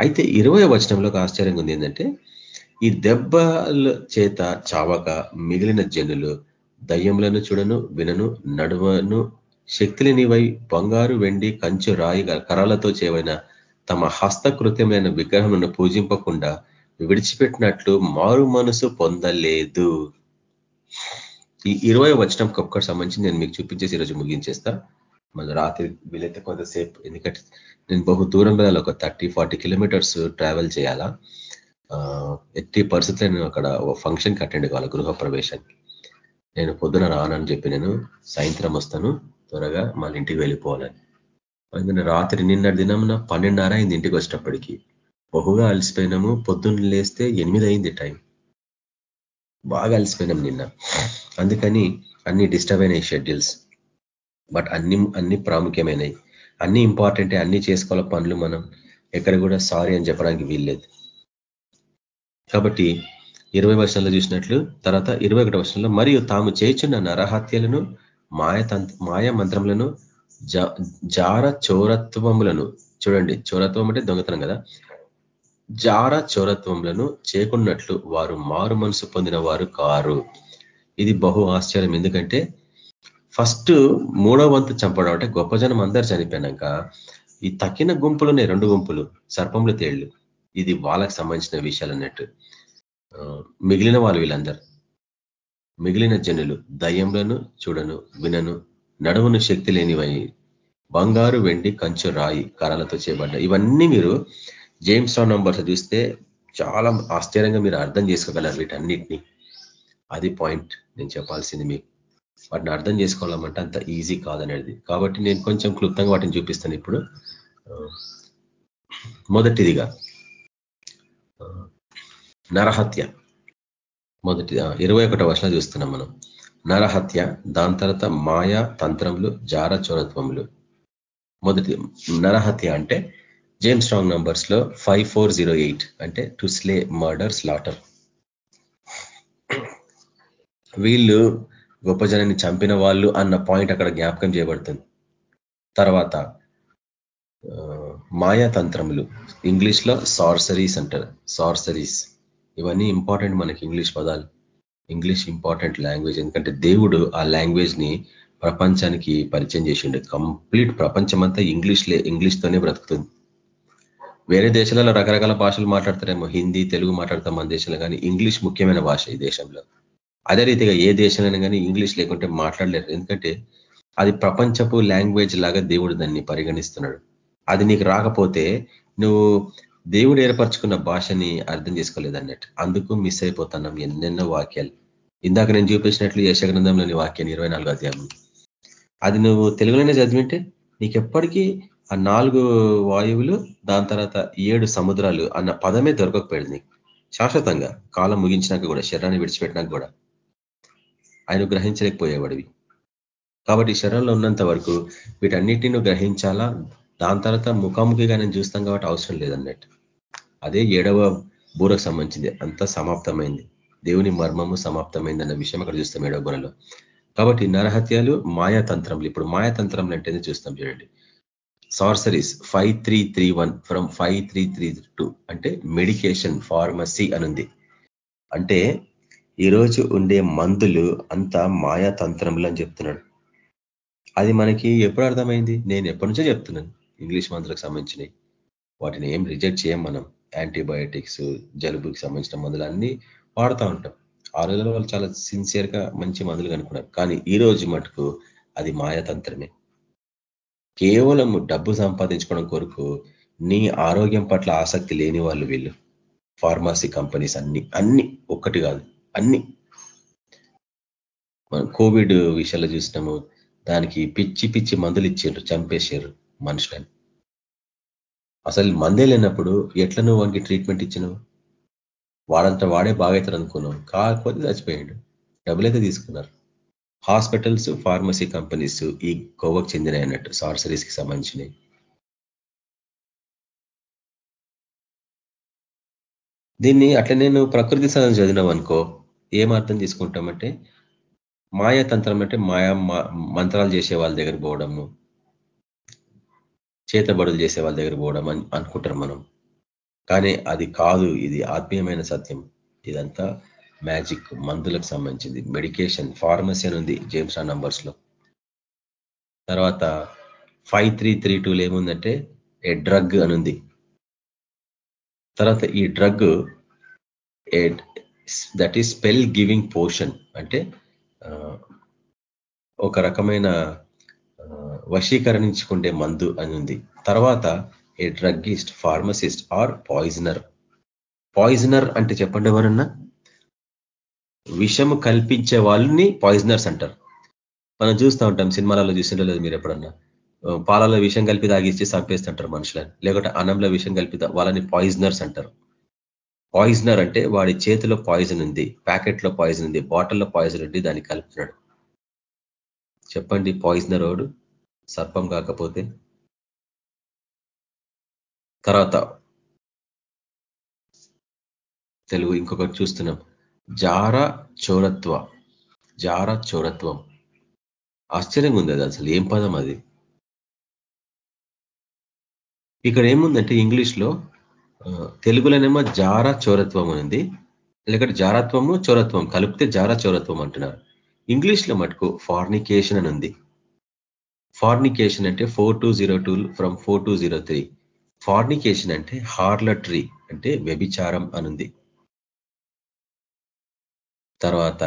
అయితే ఇరవై వచనంలో ఒక ఆశ్చర్యంగా ఉంది ఏంటంటే ఈ దెబ్బల చేత చావక మిగిలిన జనులు దయ్యములను చూడను వినను నడువను. శక్తిలేనివై బంగారు వెండి కంచు రాయి కరాలతో చేయవైన తమ హస్తకృత్యమైన విగ్రహములను పూజింపకుండా విడిచిపెట్టినట్లు మారు మనసు పొందలేదు. ఈ ఇరవై వచనం ఒక్కటి సంబంధించి నేను మీకు చూపించేసి ఈరోజు ముగించేస్తా. మళ్ళీ రాత్రి వీలైతే కొంతసేపు ఎందుకంటే నేను బహు దూరం వెళ్ళాలి ఒక థర్టీ ఫార్టీ కిలోమీటర్స్ ట్రావెల్ చేయాలా. ఎట్టి పరిస్థితుల్లో నేను అక్కడ ఫంక్షన్కి అటెండ్ కావాలి గృహ ప్రవేశానికి నేను పొద్దున రానని చెప్పి నేను సాయంత్రం వస్తాను త్వరగా మళ్ళీ ఇంటికి వెళ్ళిపోవాలని. అందుకని రాత్రి నిన్న దినం పన్నెండున్నర అయింది ఇంటికి వచ్చేటప్పటికి. బహుగా అలసిపోయినాము పొద్దున్న లేస్తే ఎనిమిది అయింది టైం. బాగా అలసిపోయినాం నిన్న. అందుకని అన్ని డిస్టర్బ్ అయినాయి షెడ్యూల్స్. బట్ అన్ని అన్ని ప్రాముఖ్యమైనవి అన్ని ఇంపార్టెంటే అన్ని చేసుకోవాల పనులు మనం ఎక్కడ కూడా సారీ అని చెప్పడానికి వీల్లేదు. కాబట్టి ఇరవై వర్షాల్లో చూసినట్లు తర్వాత ఇరవై ఒకటి వర్షంలో మరియు తాము చేయుచున్న నరహత్యలను మాయ మాయ మంత్రములను జార చోరత్వములను చూడండి చోరత్వం అంటే దొంగతనం కదా? జార చోరత్వములను చేకున్నట్లు వారు మారు మనసు పొందిన వారు కారు. ఇది బహు ఆశ్చర్యం. ఎందుకంటే ఫస్ట్ మూడో వంతు చంపడం అంటే గొప్ప జనం అందరు చనిపోయినాక ఈ తక్కిన గుంపులునే రెండు గుంపులు సర్పములు తేళ్ళు. ఇది వాళ్ళకి సంబంధించిన విషయాలు అన్నట్టు. మిగిలిన వాళ్ళు వీళ్ళందరూ. మిగిలిన జనులు దయ్యంలను చూడను వినను నడువును శక్తి లేనివై బంగారు వెండి కంచు రాయి కరాలతో చేయబడ్డ ఇవన్నీ మీరు జేమ్స్ రావు నంబర్స్ చూస్తే చాలా ఆశ్చర్యంగా మీరు అర్థం చేసుకోగలరు వీటన్నిటిని. అది పాయింట్. నేను చెప్పాల్సింది మీకు. వాటిని అర్థం చేసుకోవాలమంటే అంత ఈజీ కాదనేది. కాబట్టి నేను కొంచెం క్లుప్తంగా వాటిని చూపిస్తాను ఇప్పుడు. మొదటిదిగా నరహత్య. మొదటి ఇరవై ఒకటో వర్షాలు చూస్తున్నాం మనం. నరహత్య దాని తర్వాత మాయా తంత్రములు జార చోరత్వములు. మొదటి నరహత్య అంటే జేమ్స్ స్ట్రాంగ్ నంబర్స్లో ఫైవ్ ఫోర్ జీరో ఎయిట్ అంటే టు స్లే మర్డర్ స్లాటర్ వీళ్ళు గొప్ప జనాన్ని చంపిన వాళ్ళు అన్న పాయింట్ అక్కడ జ్ఞాపకం చేయబడుతుంది. తర్వాత మాయా తంత్రములు. ఇంగ్లీష్లో సార్సరీస్ అంటారు. సార్సరీస్ ఇవన్నీ ఇంపార్టెంట్ మనకి ఇంగ్లీష్ పదాలు. ఇంగ్లీష్ ఇంపార్టెంట్ లాంగ్వేజ్ ఎందుకంటే దేవుడు ఆ లాంగ్వేజ్ని ప్రపంచానికి పరిచయం చేసిండు. కంప్లీట్ ప్రపంచం అంతా ఇంగ్లీష్లే ఇంగ్లీష్తోనే బ్రతుకుతుంది. వేరే దేశాలలో రకరకాల భాషలు మాట్లాడతారేమో. హిందీ తెలుగు మాట్లాడతాం మన దేశంలో కానీ ఇంగ్లీష్ ముఖ్యమైన భాష ఈ దేశంలో. అదే రీతిగా ఏ దేశంలో కానీ ఇంగ్లీష్ లేకుంటే మాట్లాడలేరు. ఎందుకంటే అది ప్రపంచపు లాంగ్వేజ్ లాగా దేవుడు దాన్ని పరిగణిస్తున్నాడు. అది నీకు రాకపోతే నువ్వు దేవుడు ఏర్పరచుకున్న భాషని అర్థం చేసుకోలేదు అన్నట్టు అందుకు మిస్ అయిపోతున్నాం ఎన్నెన్నో వాక్యాలు. ఇందాక నేను చూపించినట్లు యశగ్రంథంలోని వాక్యాన్ని ఇరవై నాలుగు అధ్యాయం అది నువ్వు తెలుగులోనే చదివింటే నీకు ఎప్పటికీ ఆ నాలుగు వాయువులు దాని తర్వాత ఏడు సముద్రాలు అన్న పదమే దొరకకపోయింది నీకు. శాశ్వతంగా కాలం ముగించినాక కూడా శరీరాన్ని విడిచిపెట్టినాక కూడా ఆయన గ్రహించలేకపోయేవాడివి. కాబట్టి శరీరంలో ఉన్నంత వరకు వీటన్నిటిని గ్రహించాలా? దాని తర్వాత ముఖాముఖిగా నేను చూస్తాం కాబట్టి అవసరం లేదన్నట్టు. అదే ఏడవ బూరకు సంబంధించింది. అంతా సమాప్తమైంది. దేవుని మర్మము సమాప్తమైంది అన్న విషయం అక్కడ చూస్తాం ఏడవ బూరలో. కాబట్టి నరహత్యాలు మాయాతంత్రములు. ఇప్పుడు మాయాతంత్రములు అంటేనే చూస్తాం చూడండి. Sorceries five three three one from five three three two అంటే మెడికేషన్ ఫార్మసీ అనుంది. అంటే ఈరోజు ఉండే మందులు అంతా మాయాతంత్రములు అని చెప్తున్నాడు. అది మనకి ఎప్పుడు అర్థమైంది? నేను ఎప్పటి నుంచో చెప్తున్నాను. ఇంగ్లీష్ మందులకు సంబంధించినవి. వాటిని ఏం రిజెక్ట్ చేయం మనం. యాంటీబయాటిక్స్ జలుబుకి సంబంధించిన మందులు అన్నీ వాడుతూ ఉంటాం. ఆ రోజుల్లో వాళ్ళు చాలా సిన్సియర్గా మంచి మందులు కనుక్కున్నారు. కానీ ఈ రోజు మటుకు అది మాయాతంత్రమే. కేవలం డబ్బు సంపాదించుకోవడం కొరకు నీ ఆరోగ్యం పట్ల ఆసక్తి లేని వాళ్ళు వీళ్ళు. ఫార్మసీ కంపెనీస్ అన్ని అన్ని ఒక్కటి కాదు అన్ని. మనం కోవిడ్ విషయాల్లో చూసినాము దానికి పిచ్చి పిచ్చి మందులు ఇచ్చారు చంపేశారు మనుషులని. అసలు మందే లేనప్పుడు ఎట్లా నువ్వు వానికి ట్రీట్మెంట్ ఇచ్చినావు? వాడంతా వాడే బాగవుతారు అనుకున్నావు. కాకపోతే చచ్చిపోయాడు. డబ్బులైతే తీసుకున్నారు. హాస్పిటల్స్ ఫార్మసీ కంపెనీస్ ఈ గోవకు చెందినాయి అన్నట్టు సార్సరీస్కి సంబంధించినవి. దీన్ని అట్లా నేను ప్రకృతి సాధన చదివినావు అనుకో ఏం అర్థం చేసుకుంటామంటే మాయాతంత్రం అంటే మాయా మంత్రాలు చేసే వాళ్ళ దగ్గర పోవడము చేతబడులు చేసే వాళ్ళ దగ్గర పోవడం అని అనుకుంటారు మనం. కానీ అది కాదు ఇది ఆత్మీయమైన సత్యం. ఇదంతా మ్యాజిక్ మందులకు సంబంధించింది. మెడికేషన్ ఫార్మసీ అని ఉంది జేమ్స్ నంబర్స్లో తర్వాత ఫైవ్ త్రీ త్రీ టూలు ఏముందంటే ఏ డ్రగ్ అనుంది తర్వాత ఈ drug that is spell giving potion. అంటే ఒక రకమైన వశీకరణించుకుండే మందు అని ఉంది. తర్వాత a druggist pharmacist or poisoner? Poisoner అంటే చెప్పండి ఎవరన్నా? విషము కల్పించే వాళ్ళని పాయిజనర్స్ అంటారు. మనం చూస్తూ ఉంటాం సినిమాలలో చూసిండో లేదు మీరు ఎప్పుడన్నా. పాలలో విషం కలిపి తాగిచ్చి చంపేస్తుంటారు మనుషులని. లేకుంటే అన్నంలో విషం కలిపి వాళ్ళని పాయిజనర్స్ అంటారు. పాయిజనర్ అంటే వాడి చేతిలో పాయిజన్ ఉంది ప్యాకెట్లో పాయిజన్ ఉంది బాటిల్లో పాయిజన్ ఉంది దాన్ని కలుపుతున్నాడు. చెప్పండి పాయిజనర్ వాడు సర్పం కాకపోతే. తర్వాత తెలుగు ఇంకొకటి చూస్తున్నాం. జార చోరత్వ జార చోరత్వం ఆశ్చర్యంగా ఉంది అది అసలు ఏం పదం అది? ఇక్కడ ఏముందంటే ఇంగ్లీష్లో తెలుగులోనేమో జార చోరత్వం ఉంది. లేకపోతే జారత్వము చోరత్వం కలిపితే జార చోరత్వం అంటున్నారు. ఇంగ్లీష్లో మటుకు ఫార్నికేషన్ అని ఉంది. ఫార్నికేషన్ అంటే four two zero two from four two zero three. Fornication అంటే హార్లట్రీ అంటే వ్యభిచారం అనుంది. తర్వాత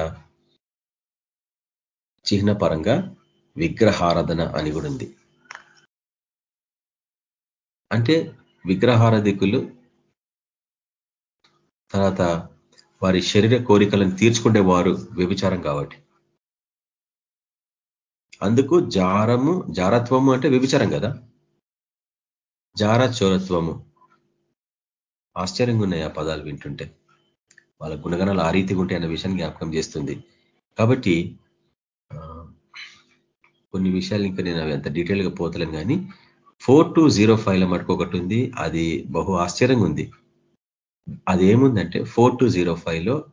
చిహ్నపరంగా విగ్రహారాధన అని కూడా ఉంది. అంటే విగ్రహారాధికులు తర్వాత వారి శరీర కోరికలను తీర్చుకునే వారు వ్యభిచారం కాబట్టి. అందుకు జారము జారత్వము అంటే వ్యభిచారం కదా? జార చోరత్వము ఆశ్చర్యంగా ఉన్నాయి ఆ పదాలు వింటుంటే. వాళ్ళ గుణగణాలు ఆ రీతిగా ఉంటాయి అన్న విషయాన్ని జ్ఞాపకం చేస్తుంది. కాబట్టి కొన్ని విషయాలు ఇంకా నేను అవి అంత డీటెయిల్గా పోతలేను కానీ ఫోర్ టు జీరో ఫైవ్ల మటుకు ఒకటి ఉంది. అది బహు ఆశ్చర్యంగా ఉంది అది ఏముందంటే ఫోర్ టు జీరో ఫైవ్లో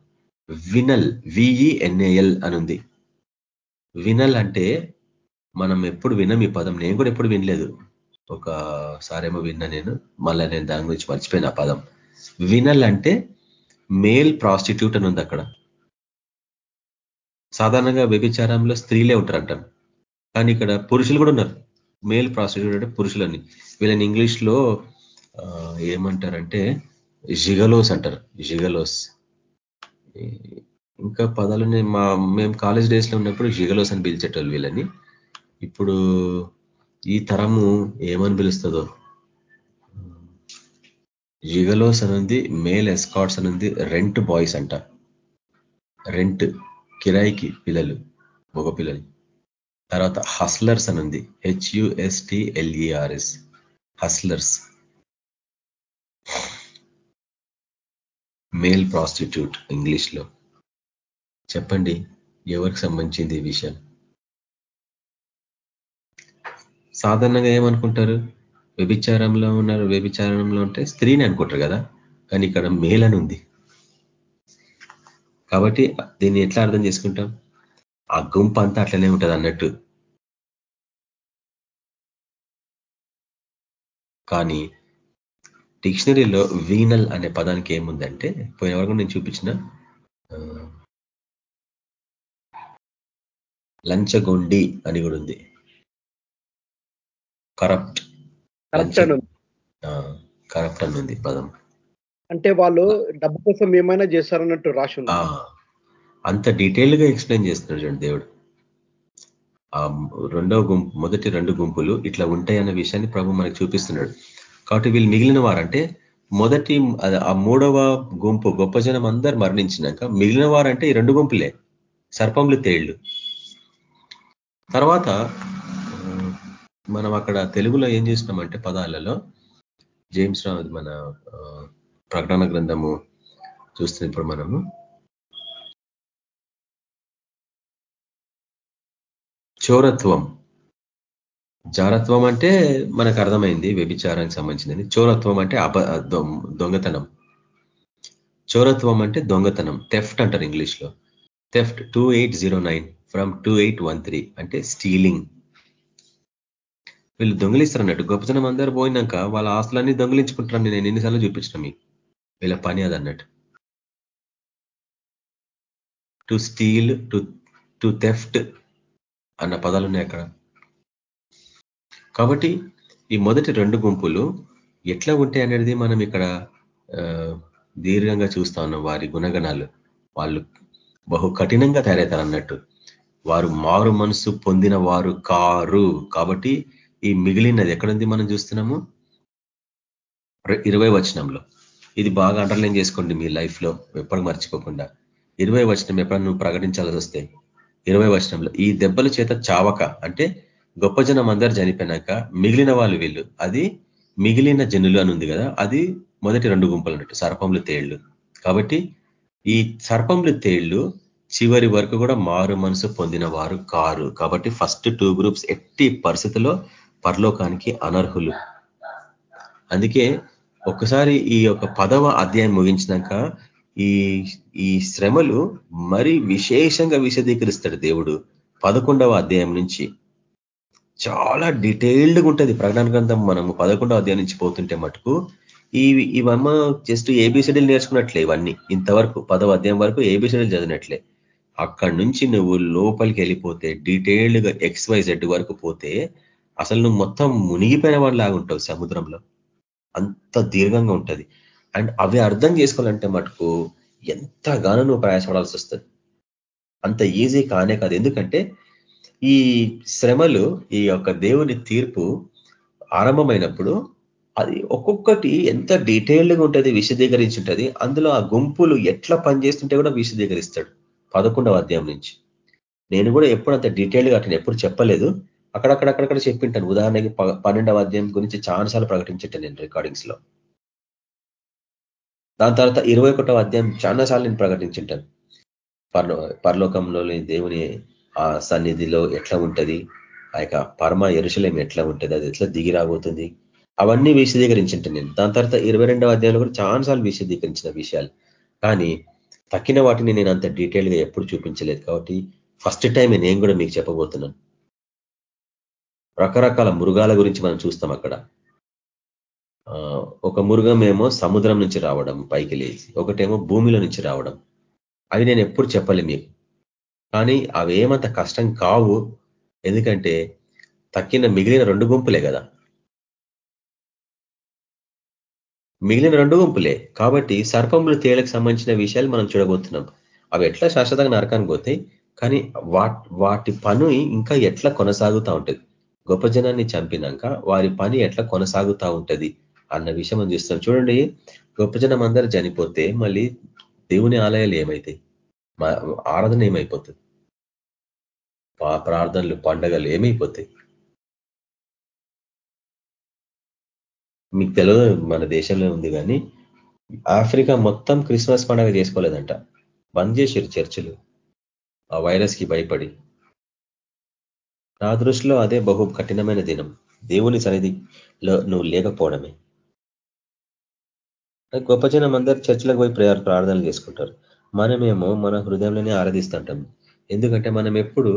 venal V E N A L అనుంది. వినల్ అంటే మనం ఎప్పుడు విన్నాం ఈ పదం నేను కూడా ఎప్పుడు వినలేదు. ఒకసారేమో విన్నా నేను మళ్ళీ నేను దాని గురించి మర్చిపోయిన ఆ పదం. వినల్ అంటే మేల్ ప్రాస్టిట్యూట్ అని ఉంది అక్కడ. సాధారణంగా వ్యభిచారంలో స్త్రీలే ఉంటారంటారు. కానీ ఇక్కడ పురుషులు కూడా ఉన్నారు. మేల్ ప్రాస్టిట్యూట్ అంటే పురుషులని. వీళ్ళని ఇంగ్లీష్లో ఏమంటారంటే జిగలోస్ అంటారు. జిగలోస్. ఇంకా పదాలు మా మేము కాలేజ్ డేస్లో ఉన్నప్పుడు జిగలోస్ అని పిలిచేటోళ్ళు వీళ్ళని. ఇప్పుడు ఈ తరము ఏమని పిలుస్తుందో? జిగలోస్ అనేది మేల్ ఎస్కాట్స్ అనేది రెంట్ బాయ్స్ అంట. రెంట్ కిరాయికి పిల్లలు మగ పిల్లలు. తర్వాత హస్లర్స్ అనుంది హెచ్యుఎస్టిఎల్ఈఆర్ఎస్ హస్లర్స్. మేల్ ప్రాస్టిట్యూట్ ఇంగ్లీష్లో చెప్పండి ఎవరికి సంబంధించింది ఈ విషయం? సాధారణంగా ఏమనుకుంటారు? వ్యభిచారంలో ఉన్నారు వ్యభిచారంలో ఉంటే స్త్రీని అనుకుంటారు కదా? కానీ ఇక్కడ మేలని ఉంది. కాబట్టి దీన్ని ఎట్లా అర్థం చేసుకుంటాం? ఆ గుంపు అంతా అట్లనే ఉంటుంది అన్నట్టు. కానీ డిక్షనరీలో వీనల్ అనే పదానికి ఏముందంటే పోయిన వరకు నేను చూపించిన లంచగొండి అని కూడా ఉంది. కరప్ట్. కరప్ట్ అని ఉంది. పదం. అంటే వాళ్ళు డబ్బు కోసం ఏమైనా చేస్తారన్నట్టు రాసి అంత డీటెయిల్గా ఎక్స్ప్లెయిన్ చేస్తున్నాడు చూడండి దేవుడు. ఆ రెండవ గుంపు మొదటి రెండు గుంపులు ఇట్లా ఉంటాయన్న విషయాన్ని ప్రభు మనకు చూపిస్తున్నాడు. కాబట్టి వీళ్ళు మిగిలిన వారంటే మొదటి ఆ మూడవ గుంపు గొప్ప జనం అందరు మరణించినాక మిగిలిన వారంటే ఈ రెండు గుంపులే. సర్పంలు తేళ్ళు. తర్వాత మనం అక్కడ తెలుగులో ఏం చేసినామంటే పదాలలో జేమ్స్ రావు మన ప్రకటన గ్రంథము చూస్తున్నప్పుడు మనము. చోరత్వం. జారత్వం అంటే మనకు అర్థమైంది వ్యభిచారానికి సంబంధించింది చోరత్వం అంటే అప దొంగతనం. చోరత్వం అంటే దొంగతనం. టెఫ్ట్ అంటారు ఇంగ్లీష్లో. Theft two eight zero nine from two eight one three అంటే స్టీలింగ్. వీళ్ళు దొంగిలిస్తారు అన్నట్టు గొప్పజనం అందరూ పోయినాక వాళ్ళ ఆస్తులన్నీ దొంగిలించుకుంటారు నేను ఎన్నిసార్లు చూపించిన మీకు. వీళ్ళ పని అది అన్నట్టు to steal to to theft అన్న పదాలు ఉన్నాయి అక్కడ. కాబట్టి ఈ మొదటి రెండు గుంపులు ఎట్లా ఉంటాయి అనేది మనం ఇక్కడ దీర్ఘంగా చూస్తా ఉన్నాం. వారి గుణగణాలు. వాళ్ళు బహు కఠినంగా తయారవుతారు అన్నట్టు వారు మారు మనసు పొందిన వారు కారు. కాబట్టి ఈ మిగిలినది ఎక్కడుంది మనం చూస్తున్నాము? ఇరవై వచనంలో. ఇది బాగా అండర్లైన్ చేసుకోండి మీ లైఫ్లో ఎప్పుడు మర్చిపోకుండా. ఇరవై వచనం ఎప్పుడన్నా నువ్వు ప్రకటించాల్సి వస్తే ఇరవై వచనంలో ఈ దెబ్బల చేత చావక అంటే గొప్ప జనం అందరు చనిపోయినాక మిగిలిన వాళ్ళు వీళ్ళు అది మిగిలిన జనులు అని ఉంది కదా అది మొదటి రెండు గుంపులు అన్నట్టు సర్పంలు తేళ్ళు. కాబట్టి ఈ సర్పంలు తేళ్ళు చివరి వరకు కూడా మారు మనసు పొందిన వారు కారు. కాబట్టి ఫస్ట్ టూ గ్రూప్స్ ఎట్టి పరిస్థితుల్లో పరలోకానికి అనర్హులు. అందుకే ఒక్కసారి ఈ యొక్క పదవ అధ్యాయం ముగించినాక ఈ ఈ శ్రమలు మరి విశేషంగా విశదీకరిస్తాడు దేవుడు పదకొండవ అధ్యాయం నుంచి. చాలా డీటెయిల్డ్గా ఉంటుంది. ప్రకటన గ్రంథం మనము పదకొండవ అధ్యాయం నుంచి పోతుంటే మటుకు ఈ ఇవమ్మ జస్ట్ ఏబిసిడీలు నేర్చుకున్నట్లే ఇవన్నీ. ఇంతవరకు పదవ అధ్యాయం వరకు ఏబిసిడీలు చదివినట్లే. అక్కడి నుంచి నువ్వు లోపలికి వెళ్ళిపోతే డీటెయిల్డ్గా ఎక్స్ వై జెడ్ వరకు పోతే అసలు నువ్వు మొత్తం మునిగిపోయిన వాడిలాగా ఉంటావు సముద్రంలో. అంత దీర్ఘంగా ఉంటుంది. అండ్ అవి అర్థం చేసుకోవాలంటే మటుకు ఎంతగానో నువ్వు ప్రయాసపడాల్సి వస్తుంది అంత ఈజీ కానే కాదు. ఎందుకంటే ఈ శ్రమలు ఈ యొక్క దేవుని తీర్పు ఆరంభమైనప్పుడు అది ఒక్కొక్కటి ఎంత డీటెయిల్డ్గా ఉంటుంది విశదీకరించి ఉంటుంది అందులో ఆ గుంపులు ఎట్లా పనిచేస్తుంటే కూడా విశదీకరిస్తాడు. పదకొండవ అధ్యాయం నుంచి. నేను కూడా ఎప్పుడు అంత డీటెయిల్గా అట్లా ఎప్పుడు చెప్పలేదు. అక్కడక్కడక్కడక్కడ చెప్పింటాను ఉదాహరణకి పన్నెండవ అధ్యాయం గురించి చాలాసార్లు ప్రకటించట్టాను నేను రికార్డింగ్స్లో. దాని తర్వాత ఇరవై ఒకటవ అధ్యాయం చాలాసార్లు నేను ప్రకటించింటాను. పర్లో పరలోకంలో దేవుని ఆ సన్నిధిలో ఎట్లా ఉంటుంది? ఆ యొక్క పరమ ఎరుశలేం ఎట్లా ఉంటుంది? అది ఎట్లా దిగి రాబోతుంది? అవన్నీ విశదీకరించింటాను నేను. దాని తర్వాత ఇరవై రెండవ అధ్యాయంలో కూడా చాలాసార్లు విశదీకరించిన విషయాలు. కానీ తక్కిన వాటిని నేను అంత డీటెయిల్గా ఎప్పుడు చూపించలేదు. కాబట్టి ఫస్ట్ టైం నేను కూడా మీకు చెప్పబోతున్నాను. రకరకాల మృగాల గురించి మనం చూస్తాం అక్కడ. ఒక మృగం ఏమో సముద్రం నుంచి రావడం పైకి లేచి. ఒకటేమో భూమిలో నుంచి రావడం. అవి నేను ఎప్పుడు చెప్పలే మీకు. కానీ అవి ఏమంత కష్టం కావు. ఎందుకంటే తక్కిన మిగిలిన రెండు గుంపులే కదా. మిగిలిన రెండు గుంపులే. కాబట్టి సర్పములు తేలకు సంబంధించిన విషయాలు మనం చూడబోతున్నాం. అవి ఎట్లా శాశ్వతంగా నరకానికి పోతాయి? కానీ వాటి పని ఇంకా ఎట్లా కొనసాగుతూ ఉంటుంది గొప్ప జనాన్ని చంపినాక వారి పని ఎట్లా కొనసాగుతూ ఉంటది అన్న విషయం మనం చూస్తాం చూడండి గొప్ప జనం అందరూ చనిపోతే మళ్ళీ దేవుని ఆలయాలు ఏమైతాయి? ఆరాధన ఏమైపోతుంది? ప్రార్థనలు పండగలు ఏమైపోతాయి? మీకు తెలియదు మన దేశంలో ఉంది కానీ ఆఫ్రికా మొత్తం క్రిస్మస్ పండగ చేసుకోలేదంట. బంద్ చేసారు చర్చిలు. ఆ వైరస్కి భయపడి. నా దృష్టిలో అదే బహు కఠినమైన దినం. దేవుని సన్నిధిలో నువ్వు లేకపోవడమే. గొప్ప జనం అందరు చర్చలకు పోయి ప్రేయర్ ప్రార్థనలు చేసుకుంటారు. మనమేమో మన హృదయంలోనే ఆరాధిస్తుంటాం ఎందుకంటే మనం ఎప్పుడు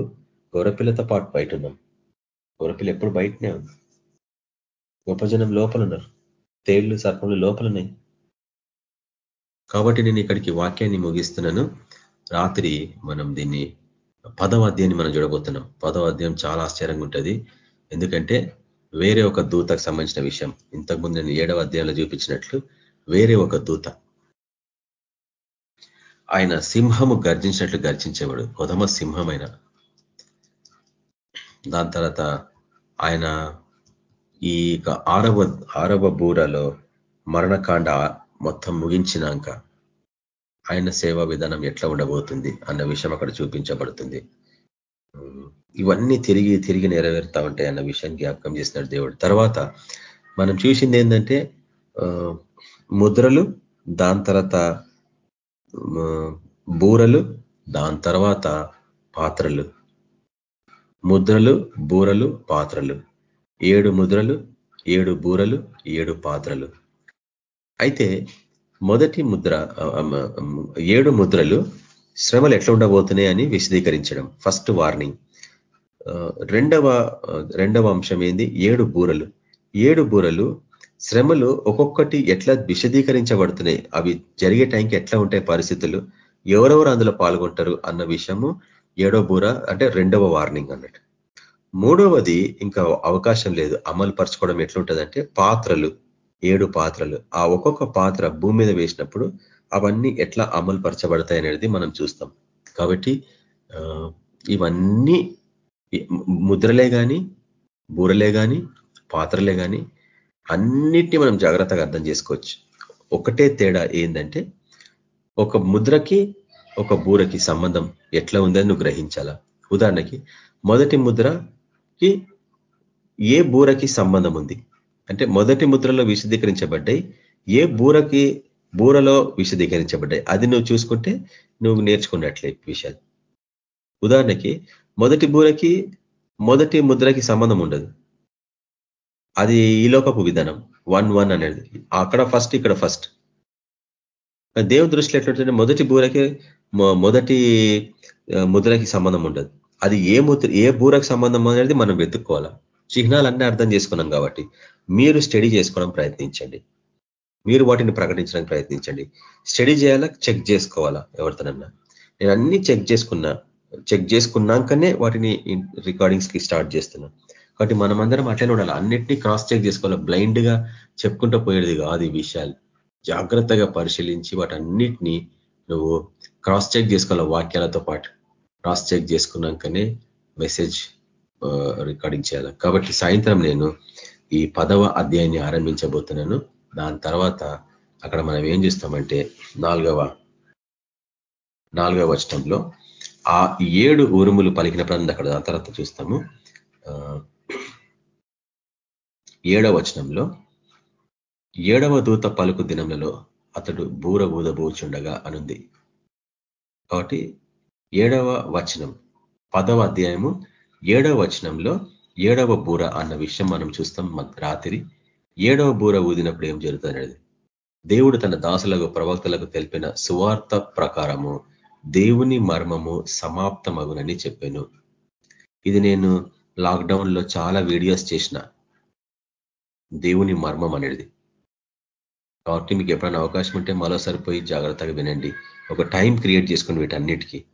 గొర్రెపిల్లతో పాటు బయట ఉన్నాం గొర్రెపిల్ల ఎప్పుడు బయటనే ఉంది. గొప్ప జనం లోపల ఉన్నారు తేళ్ళు సర్పములు లోపల ఉన్నాయి కాబట్టి నేను ఇక్కడికి వాక్యాన్ని ముగిస్తున్నాను. రాత్రి మనం దీన్ని పదవ అధ్యాయాన్ని మనం చూడబోతున్నాం. పదవ అధ్యాయం చాలా ఆశ్చర్యంగా ఉంటుంది. ఎందుకంటే వేరే ఒక దూతకు సంబంధించిన విషయం. ఇంతకుముందు నేను ఏడవ అధ్యాయంలో చూపించినట్లు వేరే ఒక దూత. ఆయన సింహము గర్జించినట్లు గర్జించేవాడు. కొదమ సింహమైన. దాని తర్వాత ఆయన ఈ ఆరవ ఆరవ బూరలో మరణకాండ మొత్తం ముగించినాక ఆయన సేవా విధానం ఎట్లా ఉండబోతుంది అన్న విషయం అక్కడ చూపించబడుతుంది. ఇవన్నీ తిరిగి తిరిగి నెరవేరుతా ఉంటాయి అన్న విషయం జ్ఞాపకం చేసినాడు దేవుడు. తర్వాత మనం చూసింది ఏంటంటే ముద్రలు దాని తర్వాత బూరలు దాని తర్వాత పాత్రలు. ముద్రలు బూరలు పాత్రలు. ఏడు ముద్రలు ఏడు బూరలు ఏడు పాత్రలు. అయితే మొదటి ముద్ర ఏడు ముద్రలు శ్రమలు ఎట్లా ఉండబోతున్నాయి అని విశదీకరించడం. ఫస్ట్ వార్నింగ్ రెండవ రెండవ అంశం ఏంది? ఏడు బూరలు. ఏడు బూరలు శ్రమలు ఒక్కొక్కటి ఎట్లా విశదీకరించబడుతున్నాయి? అవి జరిగే టైంకి ఎట్లా ఉంటాయి పరిస్థితులు? ఎవరెవరు అందులో పాల్గొంటారు అన్న విషయము ఏడో బూర అంటే రెండవ వార్నింగ్ అన్నట్టు. మూడవది ఇంకా అవకాశం లేదు. అమలు పరచుకోవడం ఎట్లుంటుందంటే పాత్రలు. ఏడు పాత్రలు. ఆ ఒక్కొక్క పాత్ర భూమి మీద వేసినప్పుడు అవన్నీ ఎట్లా అమలు పరచబడతాయి అనేది మనం చూస్తాం. కాబట్టి ఇవన్నీ ముద్రలే కానీ బూరలే కానీ పాత్రలే కానీ అన్నిటినీ మనం జాగ్రత్తగా అర్థం చేసుకోవచ్చు. ఒకటే తేడా ఏంటంటే ఒక ముద్రకి ఒక బూరకి సంబంధం ఎట్లా ఉందని నువ్వు గ్రహించాలా? ఉదాహరణకి మొదటి ముద్రకి ఏ బూరకి సంబంధం ఉంది? అంటే మొదటి ముద్రలో విశదీకరించబడ్డాయి. ఏ బూరకి బూరలో విశదీకరించబడ్డాయి? అది నువ్వు చూసుకుంటే నువ్వు నేర్చుకున్నట్లే విషయాలు. ఉదాహరణకి మొదటి బూరకి మొదటి ముద్రకి సంబంధం ఉండదు. అది ఈ లోకపు విధానం. వన్ వన్ అనేది. అక్కడ ఫస్ట్ ఇక్కడ ఫస్ట్. దేవుని దృష్టిలో ఎట్లుంటుంటే మొదటి బూరకి మొదటి ముద్రకి సంబంధం ఉండదు. అది ఏ ముద్ర ఏ బూరకు సంబంధం అనేది మనం వెతుక్కోవాలా? చిహ్నాలన్నీ అర్థం చేసుకున్నాం కాబట్టి. మీరు స్టడీ చేసుకోవడం ప్రయత్నించండి. మీరు వాటిని ప్రకటించడానికి ప్రయత్నించండి. స్టడీ చేయాలా? చెక్ చేసుకోవాలా? ఎవరితోనన్నా. నేను అన్ని చెక్ చేసుకున్నా చెక్ చేసుకున్నాకనే వాటిని రికార్డింగ్స్కి స్టార్ట్ చేస్తున్నా. కాబట్టి మనమందరం అట్లనే ఉండాలి? అన్నిటినీ క్రాస్ చెక్ చేసుకోవాలి? బ్లైండ్గా చెప్పుకుంటూ పోయేది కాదు ఈ విషయాలు. జాగ్రత్తగా పరిశీలించి వాటన్నిటినీ నువ్వు క్రాస్ చెక్ చేసుకోవాలి వాక్యాలతో పాటు? క్రాస్ చెక్ చేసుకున్నాకనే మెసేజ్ రికార్డింగ్ చేయాలి? కాబట్టి సాయంత్రం నేను ఈ పదవ అధ్యాయాన్ని ఆరంభించబోతున్నాను. దాని తర్వాత అక్కడ మనం ఏం చేస్తామంటే నాలుగవ నాలుగవ వచనంలో ఆ ఏడు ఉరుములు పలికినప్పుడు అక్కడ దాని తర్వాత చూస్తాము. ఏడవ వచనంలో ఏడవ దూత పలుకు దినములలో అతడు బూర ఊదబోచుండగా అనుంది. కాబట్టి ఏడవ వచనం పదవ అధ్యాయము ఏడవ వచనంలో ఏడవ బూర అన్న విషయం మనం చూస్తాం రాత్రి. ఏడవ బూర ఊదినప్పుడు ఏం జరుగుతుంది దేవుడు తన దాసులకు ప్రవక్తలకు తెలిపిన సువార్త ప్రకారము దేవుని మర్మము సమాప్తమగునని చెప్పాను. ఇది నేను లాక్డౌన్లో చాలా వీడియోస్ చేసిన. దేవుని మర్మం అనేది. కాబట్టి మీకు ఎప్పుడైనా అవకాశం ఉంటే మరో సరిపోయి జాగ్రత్తగా వినండి. ఒక టైం క్రియేట్ చేసుకుని వీటన్నిటికీ.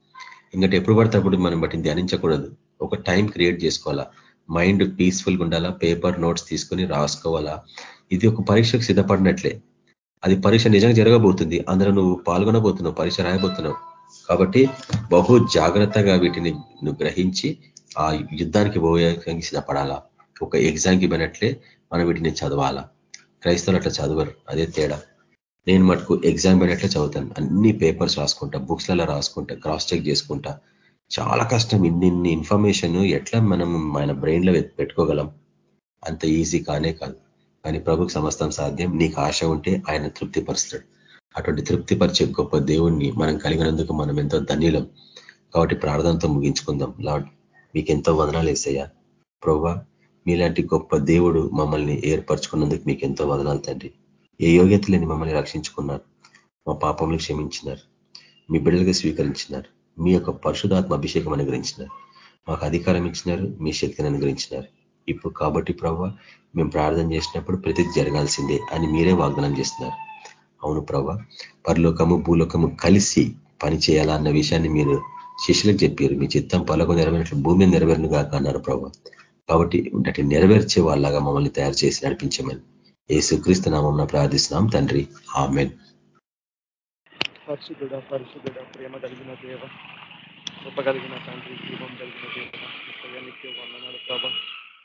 ఇంకటి ఎప్పుడు పడితే అప్పుడు మనం బట్టి ధ్యానించకూడదు. ఒక టైం క్రియేట్ చేసుకోవాలా? మైండ్ పీస్ఫుల్గా ఉండాలా పేపర్ నోట్స్ తీసుకొని రాసుకోవాలా? ఇది ఒక పరీక్షకు సిద్ధపడినట్లే. అది పరీక్ష నిజంగా జరగబోతుంది. అందులో నువ్వు పాల్గొనబోతున్నావు పరీక్ష రాయబోతున్నావు. కాబట్టి బహు జాగ్రత్తగా వీటిని నువ్వు గ్రహించి ఆ యుద్ధానికి పోయే సిద్ధపడాలా? ఒక ఎగ్జామ్కి పోయినట్లే మనం వీటిని చదవాలా? క్రైస్తవులు అట్లా చదవరు. అదే తేడా. నేను మటుకు ఎగ్జామ్ పోయినట్లే చదువుతాను. అన్ని పేపర్స్ రాసుకుంటా బుక్స్లలో రాసుకుంటా క్రాస్ చెక్ చేసుకుంటా. చాలా కష్టం. ఇన్ని ఇన్ఫర్మేషన్ ఎట్లా మనం మన బ్రెయిన్లో పెట్టుకోగలం? అంత ఈజీ కానే కాదు. కానీ ప్రభుకి సమస్తం సాధ్యం. నీకు ఆశ ఉంటే ఆయన తృప్తిపరుస్తాడు. అటువంటి తృప్తిపరిచే గొప్ప దేవుణ్ణి మనం కలిగినందుకు మనం ఎంతో ధన్యులం. కాబట్టి ప్రార్థనతో ముగించుకుందాం. లాడ్ మీకెంతో వదనాలు వేసయ్యా ప్రభా మీలాంటి గొప్ప దేవుడు మమ్మల్ని ఏర్పరచుకున్నందుకు మీకు ఎంతో వదనాలు తండ్రి. ఏ యోగ్యత లేని మమ్మల్ని రక్షించుకున్నారు. మా పాపములు క్షమించినారు. మీ బిడ్డలుగా స్వీకరించినారు. మీ యొక్క పరిశుధాత్మ అభిషేకం అనుగ్రహించినారు. మాకు అధికారం ఇచ్చినారు మీ శక్తిని అనుగ్రహించినారు. ఇప్పుడు కాబట్టి ప్రవ్వ మేము ప్రార్థన చేసినప్పుడు ప్రతి జరగాల్సిందే అని మీరే వాగ్దానం చేస్తున్నారు. అవును ప్రభా పరలోకము భూలోకము కలిసి పని చేయాలా అన్న విషయాన్ని మీరు శిష్యులకు చెప్పారు. మీ చిత్తం పలకు నెరవేరినట్లు భూమి నెరవేరును కాక అన్నారు ప్రభా కాబట్టి అటు నెరవేర్చే వాళ్ళగా మమ్మల్ని తయారు చేసి నడిపించమని ఏ సుక్రీస్తు నామం ప్రార్థిస్తున్నాం తండ్రి. ఆమెన్. పరిశుద్ధుడ పరిశుద్ధుడ ప్రేమ కలిగిన దేవ కృప కలిగిన తండ్రి జీవం కలిగిన దేవ నీకే వందనాలు ప్రభా.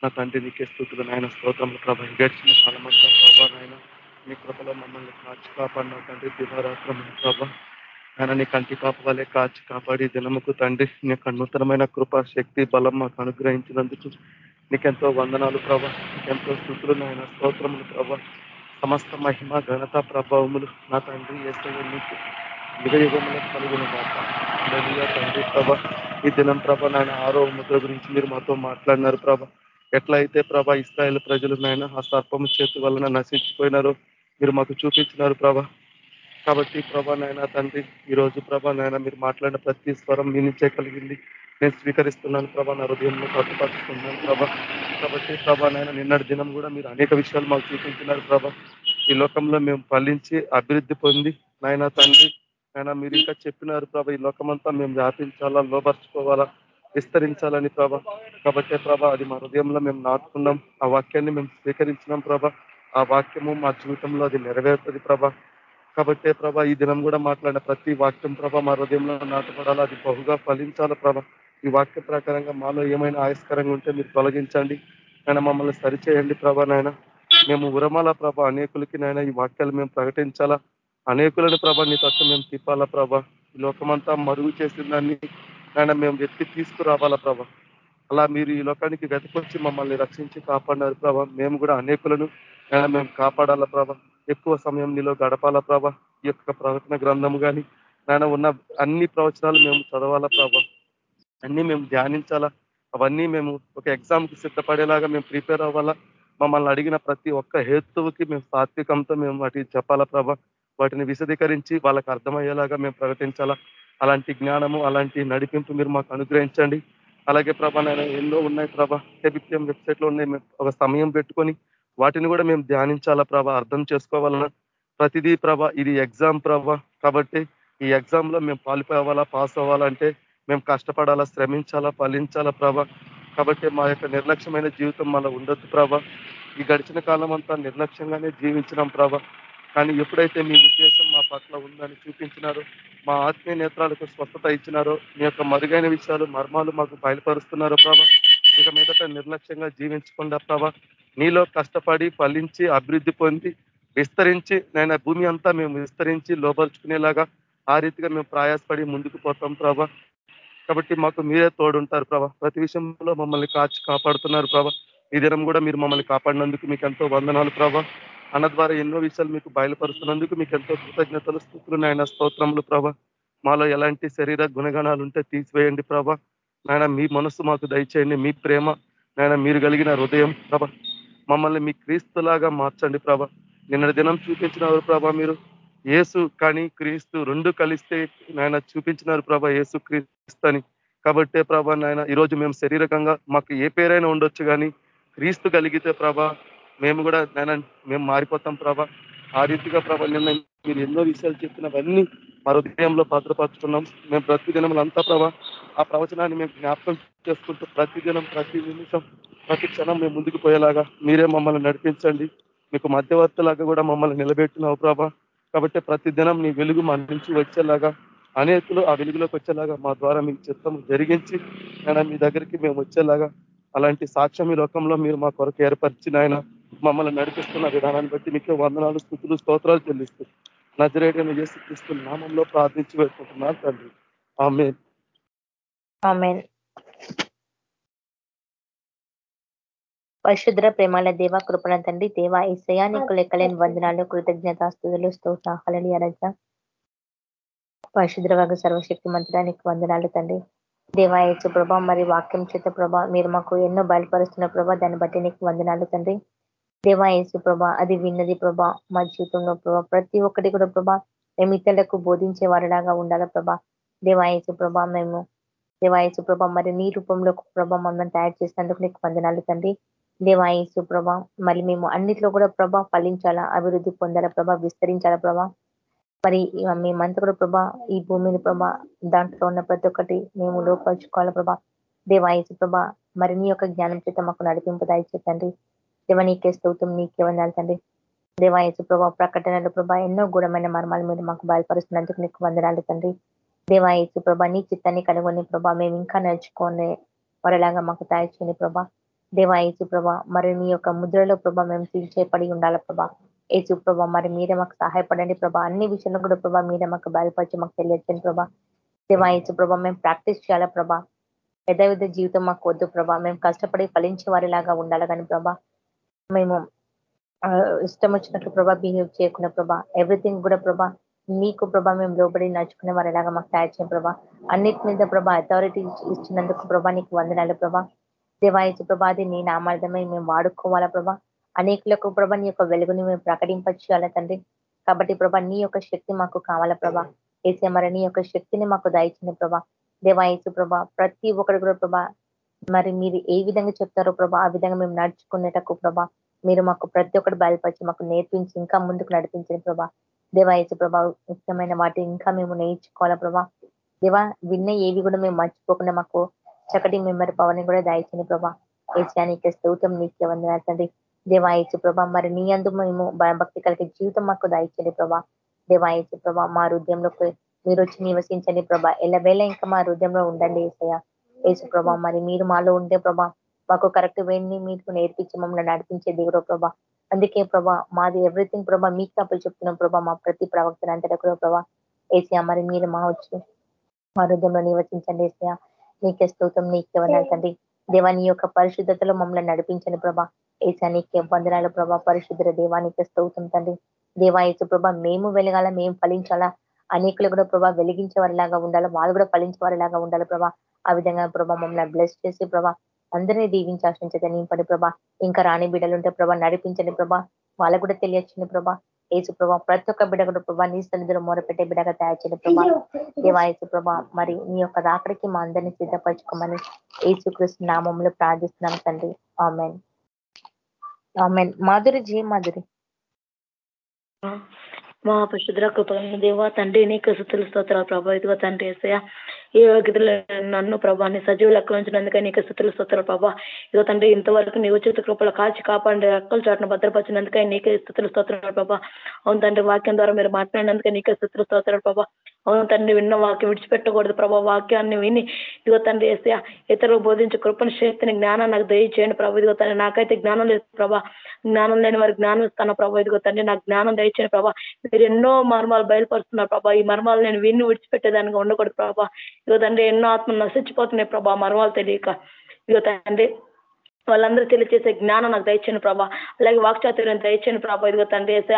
నా తండ్రి నీకే స్థుతులు నాయన స్తోత్రములు ప్రభా. గడిచిన కాలమంతా ప్రభా నాయన మీ కృపలో మమ్మల్ని కాచి కాపాడిన తండ్రి దివారాత్రములు ప్రభా. ఆయన నీ కంటి కాపవాలే కాచి కాపాడి దినముకు తండ్రి నీ యొక్క నూతనమైన కృప శక్తి బలం మాకు అనుగ్రహించినందుకు నీకెంతో వందనాలు ప్రభా. నీకెంతో స్థుతులు నాయన స్తోత్రములు ప్రభా. సమస్త మహిమ ఘనత ప్రభావములు నా తండ్రి ఏసయ్య నీకు యుగ కలుగును తండ్రి ప్రభ ఈ దినం ప్రభ నాయన ఆరో ముద్ర గురించి మీరు మాతో మాట్లాడినారు ప్రభ. ఎట్లయితే ప్రభ ఇస్రాయల్ ప్రజలు నాయన ఆ సర్పము చేతి వలన నశించిపోయినారో మీరు మాకు చూపించినారు ప్రభ. కాబట్టి ప్రభా నాయన తండ్రి ఈ రోజు ప్రభా నాయన మీరు మాట్లాడిన ప్రతి స్వరం మీ నుంచే కలిగింది. నేను స్వీకరిస్తున్నాను ప్రభా నా హృదయంలో పట్టుపరుస్తున్నాను ప్రభా. కాబట్టి ప్రభా నాయన నిన్నటి దినం కూడా మీరు అనేక విషయాలు మాకు చూపించినారు ప్రభా. ఈ లోకంలో మేము ఫలించి అభివృద్ధి పొంది నాయన తండ్రి ఆయన మీరు ఇంకా చెప్పినారు ప్రభా ఈ లోకమంతా మేము వ్యాపించాలా లోపరుచుకోవాలా విస్తరించాలని ప్రభా. కాబట్టి ప్రభా అది మా హృదయంలో మేము నాటుకున్నాం. ఆ వాక్యాన్ని మేము స్వీకరించినాం ప్రభా. ఆ వాక్యము మా జీవితంలో అది నెరవేరుతుంది ప్రభా. కాబట్టి ప్రభా ఈ దినం కూడా మాట్లాడిన ప్రతి వాక్యం ప్రభ మా హృదయంలో నాటపడాలి అది బహుగా ఫలించాలి ప్రభ. ఈ వాక్య ప్రకారంగా మాలో ఏమైనా ఆయస్కరంగా ఉంటే మీరు తొలగించండి. ఆయన మమ్మల్ని సరిచేయండి ప్రభా నాయన. మేము ఉరమాల ప్రభ అనేకులకి నాయన ఈ వాక్యాలు మేము ప్రకటించాలా. అనేకులను ప్రభ నీ తక్కువ మేము తిప్పాలా ప్రభ. ఈ లోకమంతా మరుగు చేసిన దాన్ని ఆయన మేము వెతికి తీసుకురావాలా ప్రభ. అలా మీరు ఈ లోకానికి వెతకొచ్చి మమ్మల్ని రక్షించి కాపాడినారు ప్రభ. మేము కూడా అనేకులను మేము కాపాడాలా ప్రభ. ఎక్కువ సమయం నీలో గడపాలా ప్రభ. ఈ యొక్క ప్రవచన గ్రంథం కానీ నాయన ఉన్న అన్ని ప్రవచనాలు మేము చదవాలా ప్రభ. అన్నీ మేము ధ్యానించాలా. అవన్నీ మేము ఒక ఎగ్జామ్కి సిద్ధపడేలాగా మేము ప్రిపేర్ అవ్వాలా. మమ్మల్ని అడిగిన ప్రతి ఒక్క హేతువుకి మేము సాత్వికంతో మేము వాటి చెప్పాలా ప్రభా. వాటిని విశదీకరించి వాళ్ళకి అర్థమయ్యేలాగా మేము ప్రకటించాలా? అలాంటి జ్ఞానము అలాంటి నడిపింపు మీరు మాకు అనుగ్రహించండి. అలాగే ప్రభా నేను ఎన్నో ఉన్నాయి ప్రభా. కేబిపిఎం వెబ్సైట్లో ఉన్నాయి. ఒక సమయం పెట్టుకొని వాటిని కూడా మేము ధ్యానించాలా ప్రభా? అర్థం చేసుకోవాలన్నా ప్రతిదీ ప్రభ ఇది ఎగ్జామ్ ప్రభ. కాబట్టి ఈ ఎగ్జామ్లో మేము పాల్పోవాలా పాస్ అవ్వాలంటే మేము కష్టపడాలా శ్రమించాలా ఫలించాలా ప్రభ? కాబట్టి మా యొక్క నిర్లక్ష్యమైన జీవితం మన ఉండొద్దు ప్రభ. ఈ గడిచిన కాలం అంతా నిర్లక్ష్యంగానే జీవించినాం ప్రభ. కానీ ఎప్పుడైతే మీ ఉద్దేశం మా పట్ల ఉందని చూపించినారో మా ఆత్మీయ నేత్రాలకు స్వస్థత ఇచ్చినారో మీ యొక్క మరుగైన విషయాలు మర్మాలు మాకు బయలుపరుస్తున్నారో ప్రభా. ఇక మీదట నిర్లక్ష్యంగా జీవించకుండా ప్రభా నీలో కష్టపడి ఫలించి అభివృద్ధి పొంది విస్తరించి నేను భూమి అంతా మేము విస్తరించి లోపరుచుకునేలాగా ఆ రీతిగా మేము ప్రయాసపడి ముందుకు పోతాం ప్రభా. కాబట్టి మాకు మీరే తోడుంటారు ప్రభా. ప్రతి విషయంలో మమ్మల్ని కాచి కాపాడుతున్నారు ప్రభా. ఈ దినం కూడా మీరు మమ్మల్ని కాపాడినందుకు మీకు ఎంతో వందనాలు ప్రభా. అన్న ద్వారా ఎన్నో విషయాలు మీకు బయలుపరుస్తున్నందుకు మీకు ఎంతో కృతజ్ఞతలు స్థుతులు నాయన స్తోత్రములు ప్రభ. మాలో ఎలాంటి శరీర గుణగణాలు ఉంటే తీసివేయండి ప్రభ. నాయన మీ మనసు మాకు దయచేయండి మీ ప్రేమ. నాయన మీరు కలిగిన హృదయం ప్రభ. మమ్మల్ని మీ క్రీస్తులాగా మార్చండి ప్రభ. నిన్న దినం చూపించినారు ప్రభ మీరు. ఏసు కానీ క్రీస్తు రెండు కలిస్తే నాయన చూపించినారు ప్రభ ఏసు క్రీస్తు అని. కాబట్టే ప్రభ నాయన ఈరోజు మేము శరీరకంగా మాకు ఏ పేరైనా ఉండొచ్చు కానీ క్రీస్తు కలిగితే ప్రభ మేము కూడా నాయన మేము మారిపోతాం ప్రభా. ఆ రీతిగా ప్రభ నిన్న మీరు ఎన్నో విషయాలు చెప్పినవన్నీ మా హృదయంలో భద్రపరుచుకున్నాం. మేము ప్రతి దినములంతా ప్రభ ఆ ప్రవచనాన్ని మేము జ్ఞాపకం చేసుకుంటూ ప్రతి దినం ప్రతి నిమిషం ప్రతి క్షణం మేము ముందుకు పోయేలాగా మీరే మమ్మల్ని నడిపించండి. మీకు మధ్యవర్తులాగా కూడా మమ్మల్ని నిలబెట్టినావు ప్రభా. కాబట్టి ప్రతి దినం నీ వెలుగు మా నుంచి వచ్చేలాగా అనేకులు ఆ వెలుగులోకి వచ్చేలాగా మా ద్వారా మీకు చిత్తం జరిగించి నేను మీ దగ్గరికి మేము వచ్చేలాగా అలాంటి సాక్ష్యం ఈ లోకంలో మీరు మా కొరకు ఏర్పరిచిన ఆయన మమ్మల్ని నడిపిస్తున్న విధానాన్ని బట్టి మీకు వందనాలు స్థుతులు స్తోత్రాలు చెల్లిస్తూ నజరేడిని చేసి తీసుకున్న నామంలో ప్రార్థించి పెట్టుకుంటున్నాను తండ్రి. ఆమె పరిశుద్ర ప్రేమాల దేవ కృపణ తండ్రి దేవ ఈసయా నీకు లెక్కలేని వందనాలు కృతజ్ఞత స్థుతులు స్తోత్ర అరజ పరిశుద్ర వర్గ సర్వశక్తి మంత్రానికి వందనాలు తండ్రి. దేవాయచు ప్రభా మరి వాక్యం చేత ప్రభా మీరు మాకు ఎన్నో బయలుపరుస్తున్న ప్రభా దాన్ని బట్టి నీకు వందనాలు తండ్రి. దేవాయసు ప్రభా అది విన్నది ప్రభా మా జీవితంలో ప్రభా ప్రతి ఒక్కటి కూడా ప్రభా మేము ఇతరులకు బోధించే వారిలాగా ఉండాలి ప్రభా? దేవాయసు ప్రభా మేము దేవాయసు ప్రభా మరి నీ రూపంలో ప్రభా మమ్మల్ని తయారు చేసినందుకు నీకు వందనాలు తండ్రి. దేవాయసు ప్రభా మరి మేము అన్నిట్లో కూడా ప్రభా ఫలించాలా అభివృద్ధి పొందాలా ప్రభ విస్తరించాలా ప్రభా? మరి మేమంతా కూడా ప్రభా ఈ భూమిని ప్రభా దాంట్లో ఉన్న ప్రతి ఒక్కటి మేము లోపరుచుకోవాలా ప్రభా? దేవాయసు ప్రభా మరి నీ యొక్క జ్ఞానం చేత మాకు నడిపింపు దాయిచేతండి దేవ నీకే స్తోత్రం నీకే వందాలి తండ్రి. దేవాయసు ప్రభా ప్రకటనలు ప్రభా ఎన్నో గుణమైన మర్మాలు మీరు మాకు బయలుపరుస్తున్నందుకు నీకు వందనాలు తండ్రి. దేవాయసు ప్రభా నీ చిత్తాన్ని కనుగొని ప్రభా మేము ఇంకా నడుచుకొని మరలాగా మాకు తయారు చేయని ప్రభా. దేవాయసు ప్రభా మరి నీ యొక్క ముద్రలో ప్రభా మేము తీర్చేపడి ఉండాలి ప్రభా. ఏసు ప్రభా మరి మీరే మాకు సహాయపడండి ప్రభా. అన్ని విషయంలో కూడా ప్రభా మీరే మాకు బయలుపరిచి మాకు తెలియచండి ప్రభా. దేవాయసు ప్రభా మేము ప్రాక్టీస్ చేయాలా ప్రభా. పెద్ద జీవితం మాకు వద్దు ప్రభా. మేము కష్టపడి ఫలించే వారిలాగా ఉండాలి కానీ ప్రభా. మేము ఇష్టం వచ్చినట్లు ప్రభా బిహేవ్ చేయకుండా ప్రభా ఎవ్రీథింగ్ కూడా ప్రభా నీకు ప్రభా మేము లోబడి నడుచుకునే వారు ఎలాగా మాకు తయారు చేయం ప్రభా. అన్నిటి మీద ప్రభా అథారిటీ ఇచ్చినందుకు ప్రభా నీకు వందనాలు ప్రభా. దేవాయచు ప్రభా అది నీ నామార్థమై మేము వాడుకోవాలా ప్రభా. అనేకులకు ప్రభా నీ యొక్క వెలుగుని మేము ప్రకటింపచేయాలి తండ్రి. కాబట్టి ప్రభా నీ యొక్క శక్తి మాకు కావాలా ప్రభా. ఏసే మరి నీ యొక్క శక్తిని మాకు దాయించిన ప్రభా. దేవాయచు ప్రభా ప్రతి ఒక్కరు కూడా ప్రభా మరి మీరు ఏ విధంగా చెప్తారో ప్రభా ఆ విధంగా మేము నడుచుకునేటకు ప్రభా మీరు మాకు ప్రతి ఒక్కటి బయలుపరిచి మాకు నేర్పించి ఇంకా ముందుకు నడిపించిన ప్రభా. దేవాయచు ప్రభా ముఖ్యమైన వాటి ఇంకా మేము నేర్చుకోవాలా ప్రభా. దేవా విన్న ఏవి కూడా మేము మర్చిపోకుండా మాకు చక్కటి మెమరీ పవర్ని కూడా దాయించండి ప్రభా. ఏసానికి స్తౌతం నీకే వందనాలు తండ్రి. దేవాయచు ప్రభా మరి నీ అందు మేము భయభక్తి కలిగే జీవితం మాకు దాయించండి ప్రభా. దేవాయచు ప్రభా మా హృదయంలో మీరు వచ్చి నివసించండి ప్రభా. ఎల్లవేళ ఇంకా మా హృదయంలో ఉండండి ఏసయ్యా. ఏసు ప్రభా మరి మీరు మాలో ఉండే ప్రభా మాకు కరెక్ట్ వేణి మీకు నేర్పించి మమ్మల్ని నడిపించే దేవుడు ప్రభా. అందుకే ప్రభా మాది ఎవ్రీథింగ్ ప్రభా మీకు తప్పులు చెప్తున్నాం ప్రభా మా ప్రతి ప్రవక్తన అంతటా కూడా ప్రభా. ఏసియా మరి మీరు మా వచ్చి మా హృదయంలో నివసించండి ఏసియా నీకే స్తోత్రం నీకే వందనాలు తండ్రి. యొక్క పరిశుద్ధతలో మమ్మల్ని నడిపించండి ప్రభా. ఏసా నీకే వందనాలు ప్రభా పరిశుద్ధ దేవానికి స్తోత్రం తండ్రి. దేవాయసు ప్రభా మేము వెలగాల మేము ఫలించాలా? అనేకులు కూడా ప్రభా వెలిగించే వారిలాగా ఉండాలి? వాళ్ళు కూడా ఫలించే వారిలాగా ఉండాలి ప్రభా? ఆ విధంగా ప్రభా మమ్మల్ని బ్లెస్ చేసి ప్రభా అందరినీ దీవించి ఆశించదే నింపండి ప్రభా ఇంకా రాని బిడ్డలు ఉంటే ప్రభా నడిపించండి ప్రభా. వాళ్ళకు కూడా తెలియచ్చింది ప్రభా. ఏసు ప్రభా ప్రతి ఒక్క బిడ్డ కూడా ప్రభా నీ సన్నిధిలో మొరపెట్టే బిడ్డగా తయారు చేయండి ప్రభా. దేవాయసు ప్రభా మరి నీ యొక్క రాకడికి మా అందరినీ సిద్ధపరచుకోమని ఏసుకృష్ణ నామంలో ప్రార్థిస్తున్నాం తండ్రి. ఆమెన్. ఆమెన్. మాధురి జీ మాధురి. మా పరిశుద్ర కృపణ దేవ తండ్రి నీకు సుతులు స్తోత్రాలు ప్రభా. ఇదిగో తండ్రి ఏసయ ఈ యోగ్యతలు నన్ను ప్రభా నీ సజీవ లెక్కలు ఉంచినందుకే నీకు స్థుతులు స్తోత్రాలు ప్రభా. ఇదిగో తండ్రి ఇంతవరకు నీ ఉచిత కృపలు కాచి కాపాడి రెక్కలు చాటును భద్రపరిచినందుకే నీకే స్థుతులు స్తోత్రాలు ప్రభా. అవును తండ్రి వాక్యం ద్వారా మీరు మాట్లాడినందుకే నీకే స్థుతులు స్తోత్రాలు ప్రభా. అవును తండ్రి విన్న వాక్యం విడిచిపెట్టకూడదు. ప్రభా వాక్యాన్ని విని ఇదిగో తండ్రి వేస్తే ఇతరులు బోధించే కృపణ శక్తిని జ్ఞానం నాకు దయచేయండి ప్రభా. ఇదిగో తండ్రి నాకైతే జ్ఞానం లేదు ప్రభా. జ్ఞానం లేని వారికి జ్ఞానం ఇస్తాను ప్రభా. ఇదిగో తండ్రి నాకు జ్ఞానం దయచేయండి ప్రభా. మీరు ఎన్నో మర్మాలు బయలుపరుస్తున్నారు ప్రభా. ఈ మర్మాలు నేను విని విడిచిపెట్టేదానికి ఉండకూడదు ప్రభా. ఇదిగో తండ్రి ఎన్నో ఆత్మలు నశించిపోతున్నాయి ప్రభా. మర్మాలు తెలియక. ఇదిగో తండ్రి వాళ్ళందరూ తెలియచేసే జ్ఞానం నాకు దయచేయండి ప్రభా. అలాగే వాక్చాతుర్యం దయచేయండి ప్రభా. ఇదిగో తండ్రి వేసే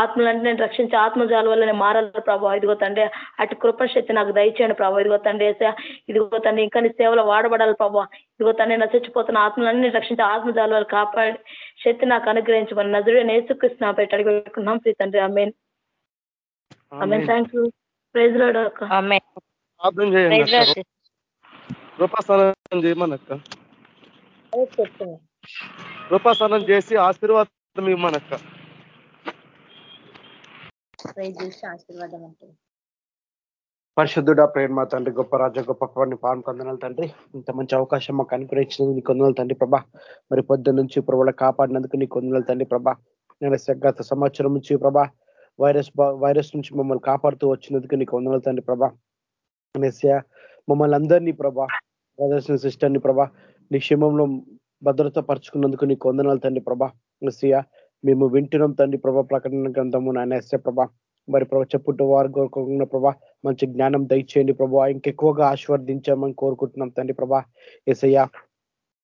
ఆత్మలంటే నేను రక్షించే ఆత్మజాల వల్ల నేను మారాలి ప్రభా. ఇదిగో తండ్రి అటు కృపశక్తి నాకు దయచేయండి ప్రభా. ఇదిగో తండ్రి వేసే ఇదిగో తండ్రి ఇంకా నీ సేవలో వాడబడాలి ప్రభా. ఇదిగో తండ్రి నశించిపోతున్న ఆత్మలన్నీ రక్షించే ఆత్మజాల వల్ల కాపాడి శక్తి నాకు అనుగ్రహించమని నజుడే నేసుకృష్ణ పెట్టి అడిగి పెట్టుకున్నాం ప్రీ తండ్రి అమ్మేన్ అమ్మేన్ థ్యాంక్ యూ ప్రైజ్లో కృపాస్థానం చేసి ఆశీర్వాదం ఇవ్వమనక్క ఆశీర్వాదం అంటే పరిశుద్ధుడ ప్రేమ తండ్రి గొప్ప రాజ గొప్ప పని పాలన కొందనాలు తండ్రి. ఇంత మంచి అవకాశం మాకు అనుగ్రహించినందుకు నీ కొందనాలు తండ్రి ప్రభా. మరి పొద్దు నుంచి ప్రభుల కాపాడినందుకు నీ కొందనాలు తండ్రి ప్రభా. నేను గత సంవత్సరం నుంచి ప్రభా వైరస్ వైరస్ నుంచి మమ్మల్ని కాపాడుతూ వచ్చినందుకు నీకు వందనాలు తండ్రి ప్రభా. అనేసా మమ్మల్ని అందరినీ ప్రభా బ్రదర్స్ సిస్టర్ని ప్రభా నీ క్షేమంలో భద్రత పరుచుకున్నందుకు నీ కొందనాలు తండ్రి ప్రభా. సియ మేము వింటున్నాం తండ్రి ప్రభా ప్రకటన గ్రంథము నాయన ఎస్ఏ ప్రభా. మరి ప్రభా చెప్పుంటూ వారు కోరుకున్న ప్రభా మంచి జ్ఞానం దయచేయండి ప్రభా. ఇంకెక్కువగా ఆశీర్వదించామని కోరుకుంటున్నాం తండ్రి ప్రభా. ఎసయ్య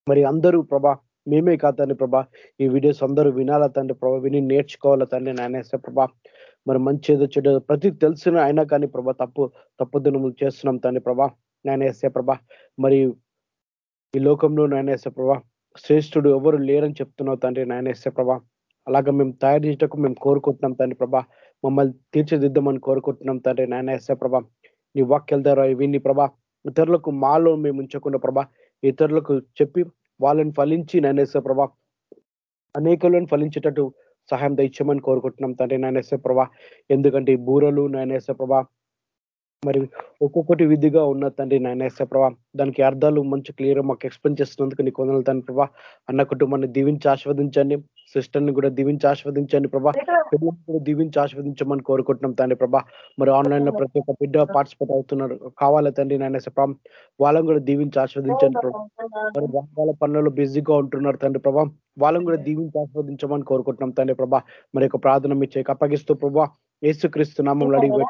మరి అందరూ ప్రభా మేమే కాదు తండ్రి ప్రభా. ఈ వీడియోస్ అందరూ వినాలా తండ్రి ప్రభా? విని నేర్చుకోవాలా తండ్రి నాయన ప్రభా? మరి మంచి ఏదో చెడు ప్రతి తెలిసిన అయినా కానీ ప్రభా తప్పు తప్పు దినములు చేస్తున్నాం తండ్రి ప్రభా. నాయన ఎస్ఏ ప్రభా. మరి ఈ లోకంలో నాయనేసే ప్రభా శ్రేష్ఠుడు ఎవరు లేరని చెప్తున్నావు తండ్రి నాయనేసే ప్రభా. అలాగా మేము తయారు చేయటకు మేము కోరుకుంటున్నాం తండ్రి ప్రభా. మమ్మల్ని తీర్చిదిద్దామని కోరుకుంటున్నాం తండ్రి నాయనేసే ప్రభా. నీ వాక్యాల ద్వారా విని ప్రభా ఇతరులకు మాలో మేము ఉంచకుండా ప్రభా ఇతరులకు చెప్పి వాళ్ళని ఫలించి నాయనేసే ప్రభా అనేకులను ఫలించేటట్టు సహాయం దయచేయమని కోరుకుంటున్నాం తండ్రి నాయనేసే ప్రభా. ఎందుకంటే ఈ బూరలు నాయనేసే ప్రభా మరి ఒక్కొక్కటి విధిగా ఉన్న తండ్రి నాయనేసే ప్రభా దానికి అర్థాలు మంచి క్లియర్ మాకు ఎక్స్ప్లెయిన్ చేస్తున్నందుకు నీ కొందరు తండ్రి ప్రభా. అన్న కుటుంబాన్ని దీవించి ఆస్వాదించండి సిస్టర్ని కూడా దీవించి ఆస్వాదించండి ప్రభా. దీవించి ఆస్వాదించమని కోరుకుంటున్నాం తండ్రి ప్రభా. మరి ఆన్లైన్లో ప్రతి ఒక్క బిడ్డ పార్టిసిపేట్ అవుతున్నారు. కావాలి తండ్రి నాయనేసే ప్రభా? వాళ్ళని కూడా దీవించి ఆస్వాదించండి ప్రభా. మరి వాళ్ళ పనులలో బిజీగా ఉంటున్నారు తండ్రి ప్రభా. వాళ్ళని కూడా దీవించి ఆస్వాదించమని కోరుకుంటున్నాం తండ్రి ప్రభా. మరి యొక్క ప్రార్థన మీ చేయక అప్పగిస్తూ ప్రభా. యేసుక్రీస్తు నామంలో అడిగి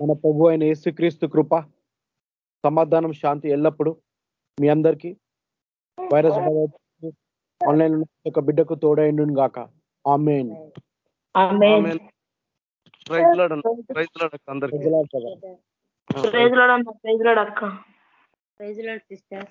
మన ప్రభు అయిన యేసుక్రీస్తు కృప సమాధానం శాంతి ఎల్లప్పుడూ మీ అందరికీ. వైరస్ ఆన్లైన్ ఒక బిడ్డకు తోడైండు గాక. ఆమెన్. అందరికీ. ప్రైజ్ లోడ్ అక్క. Praise lord sister.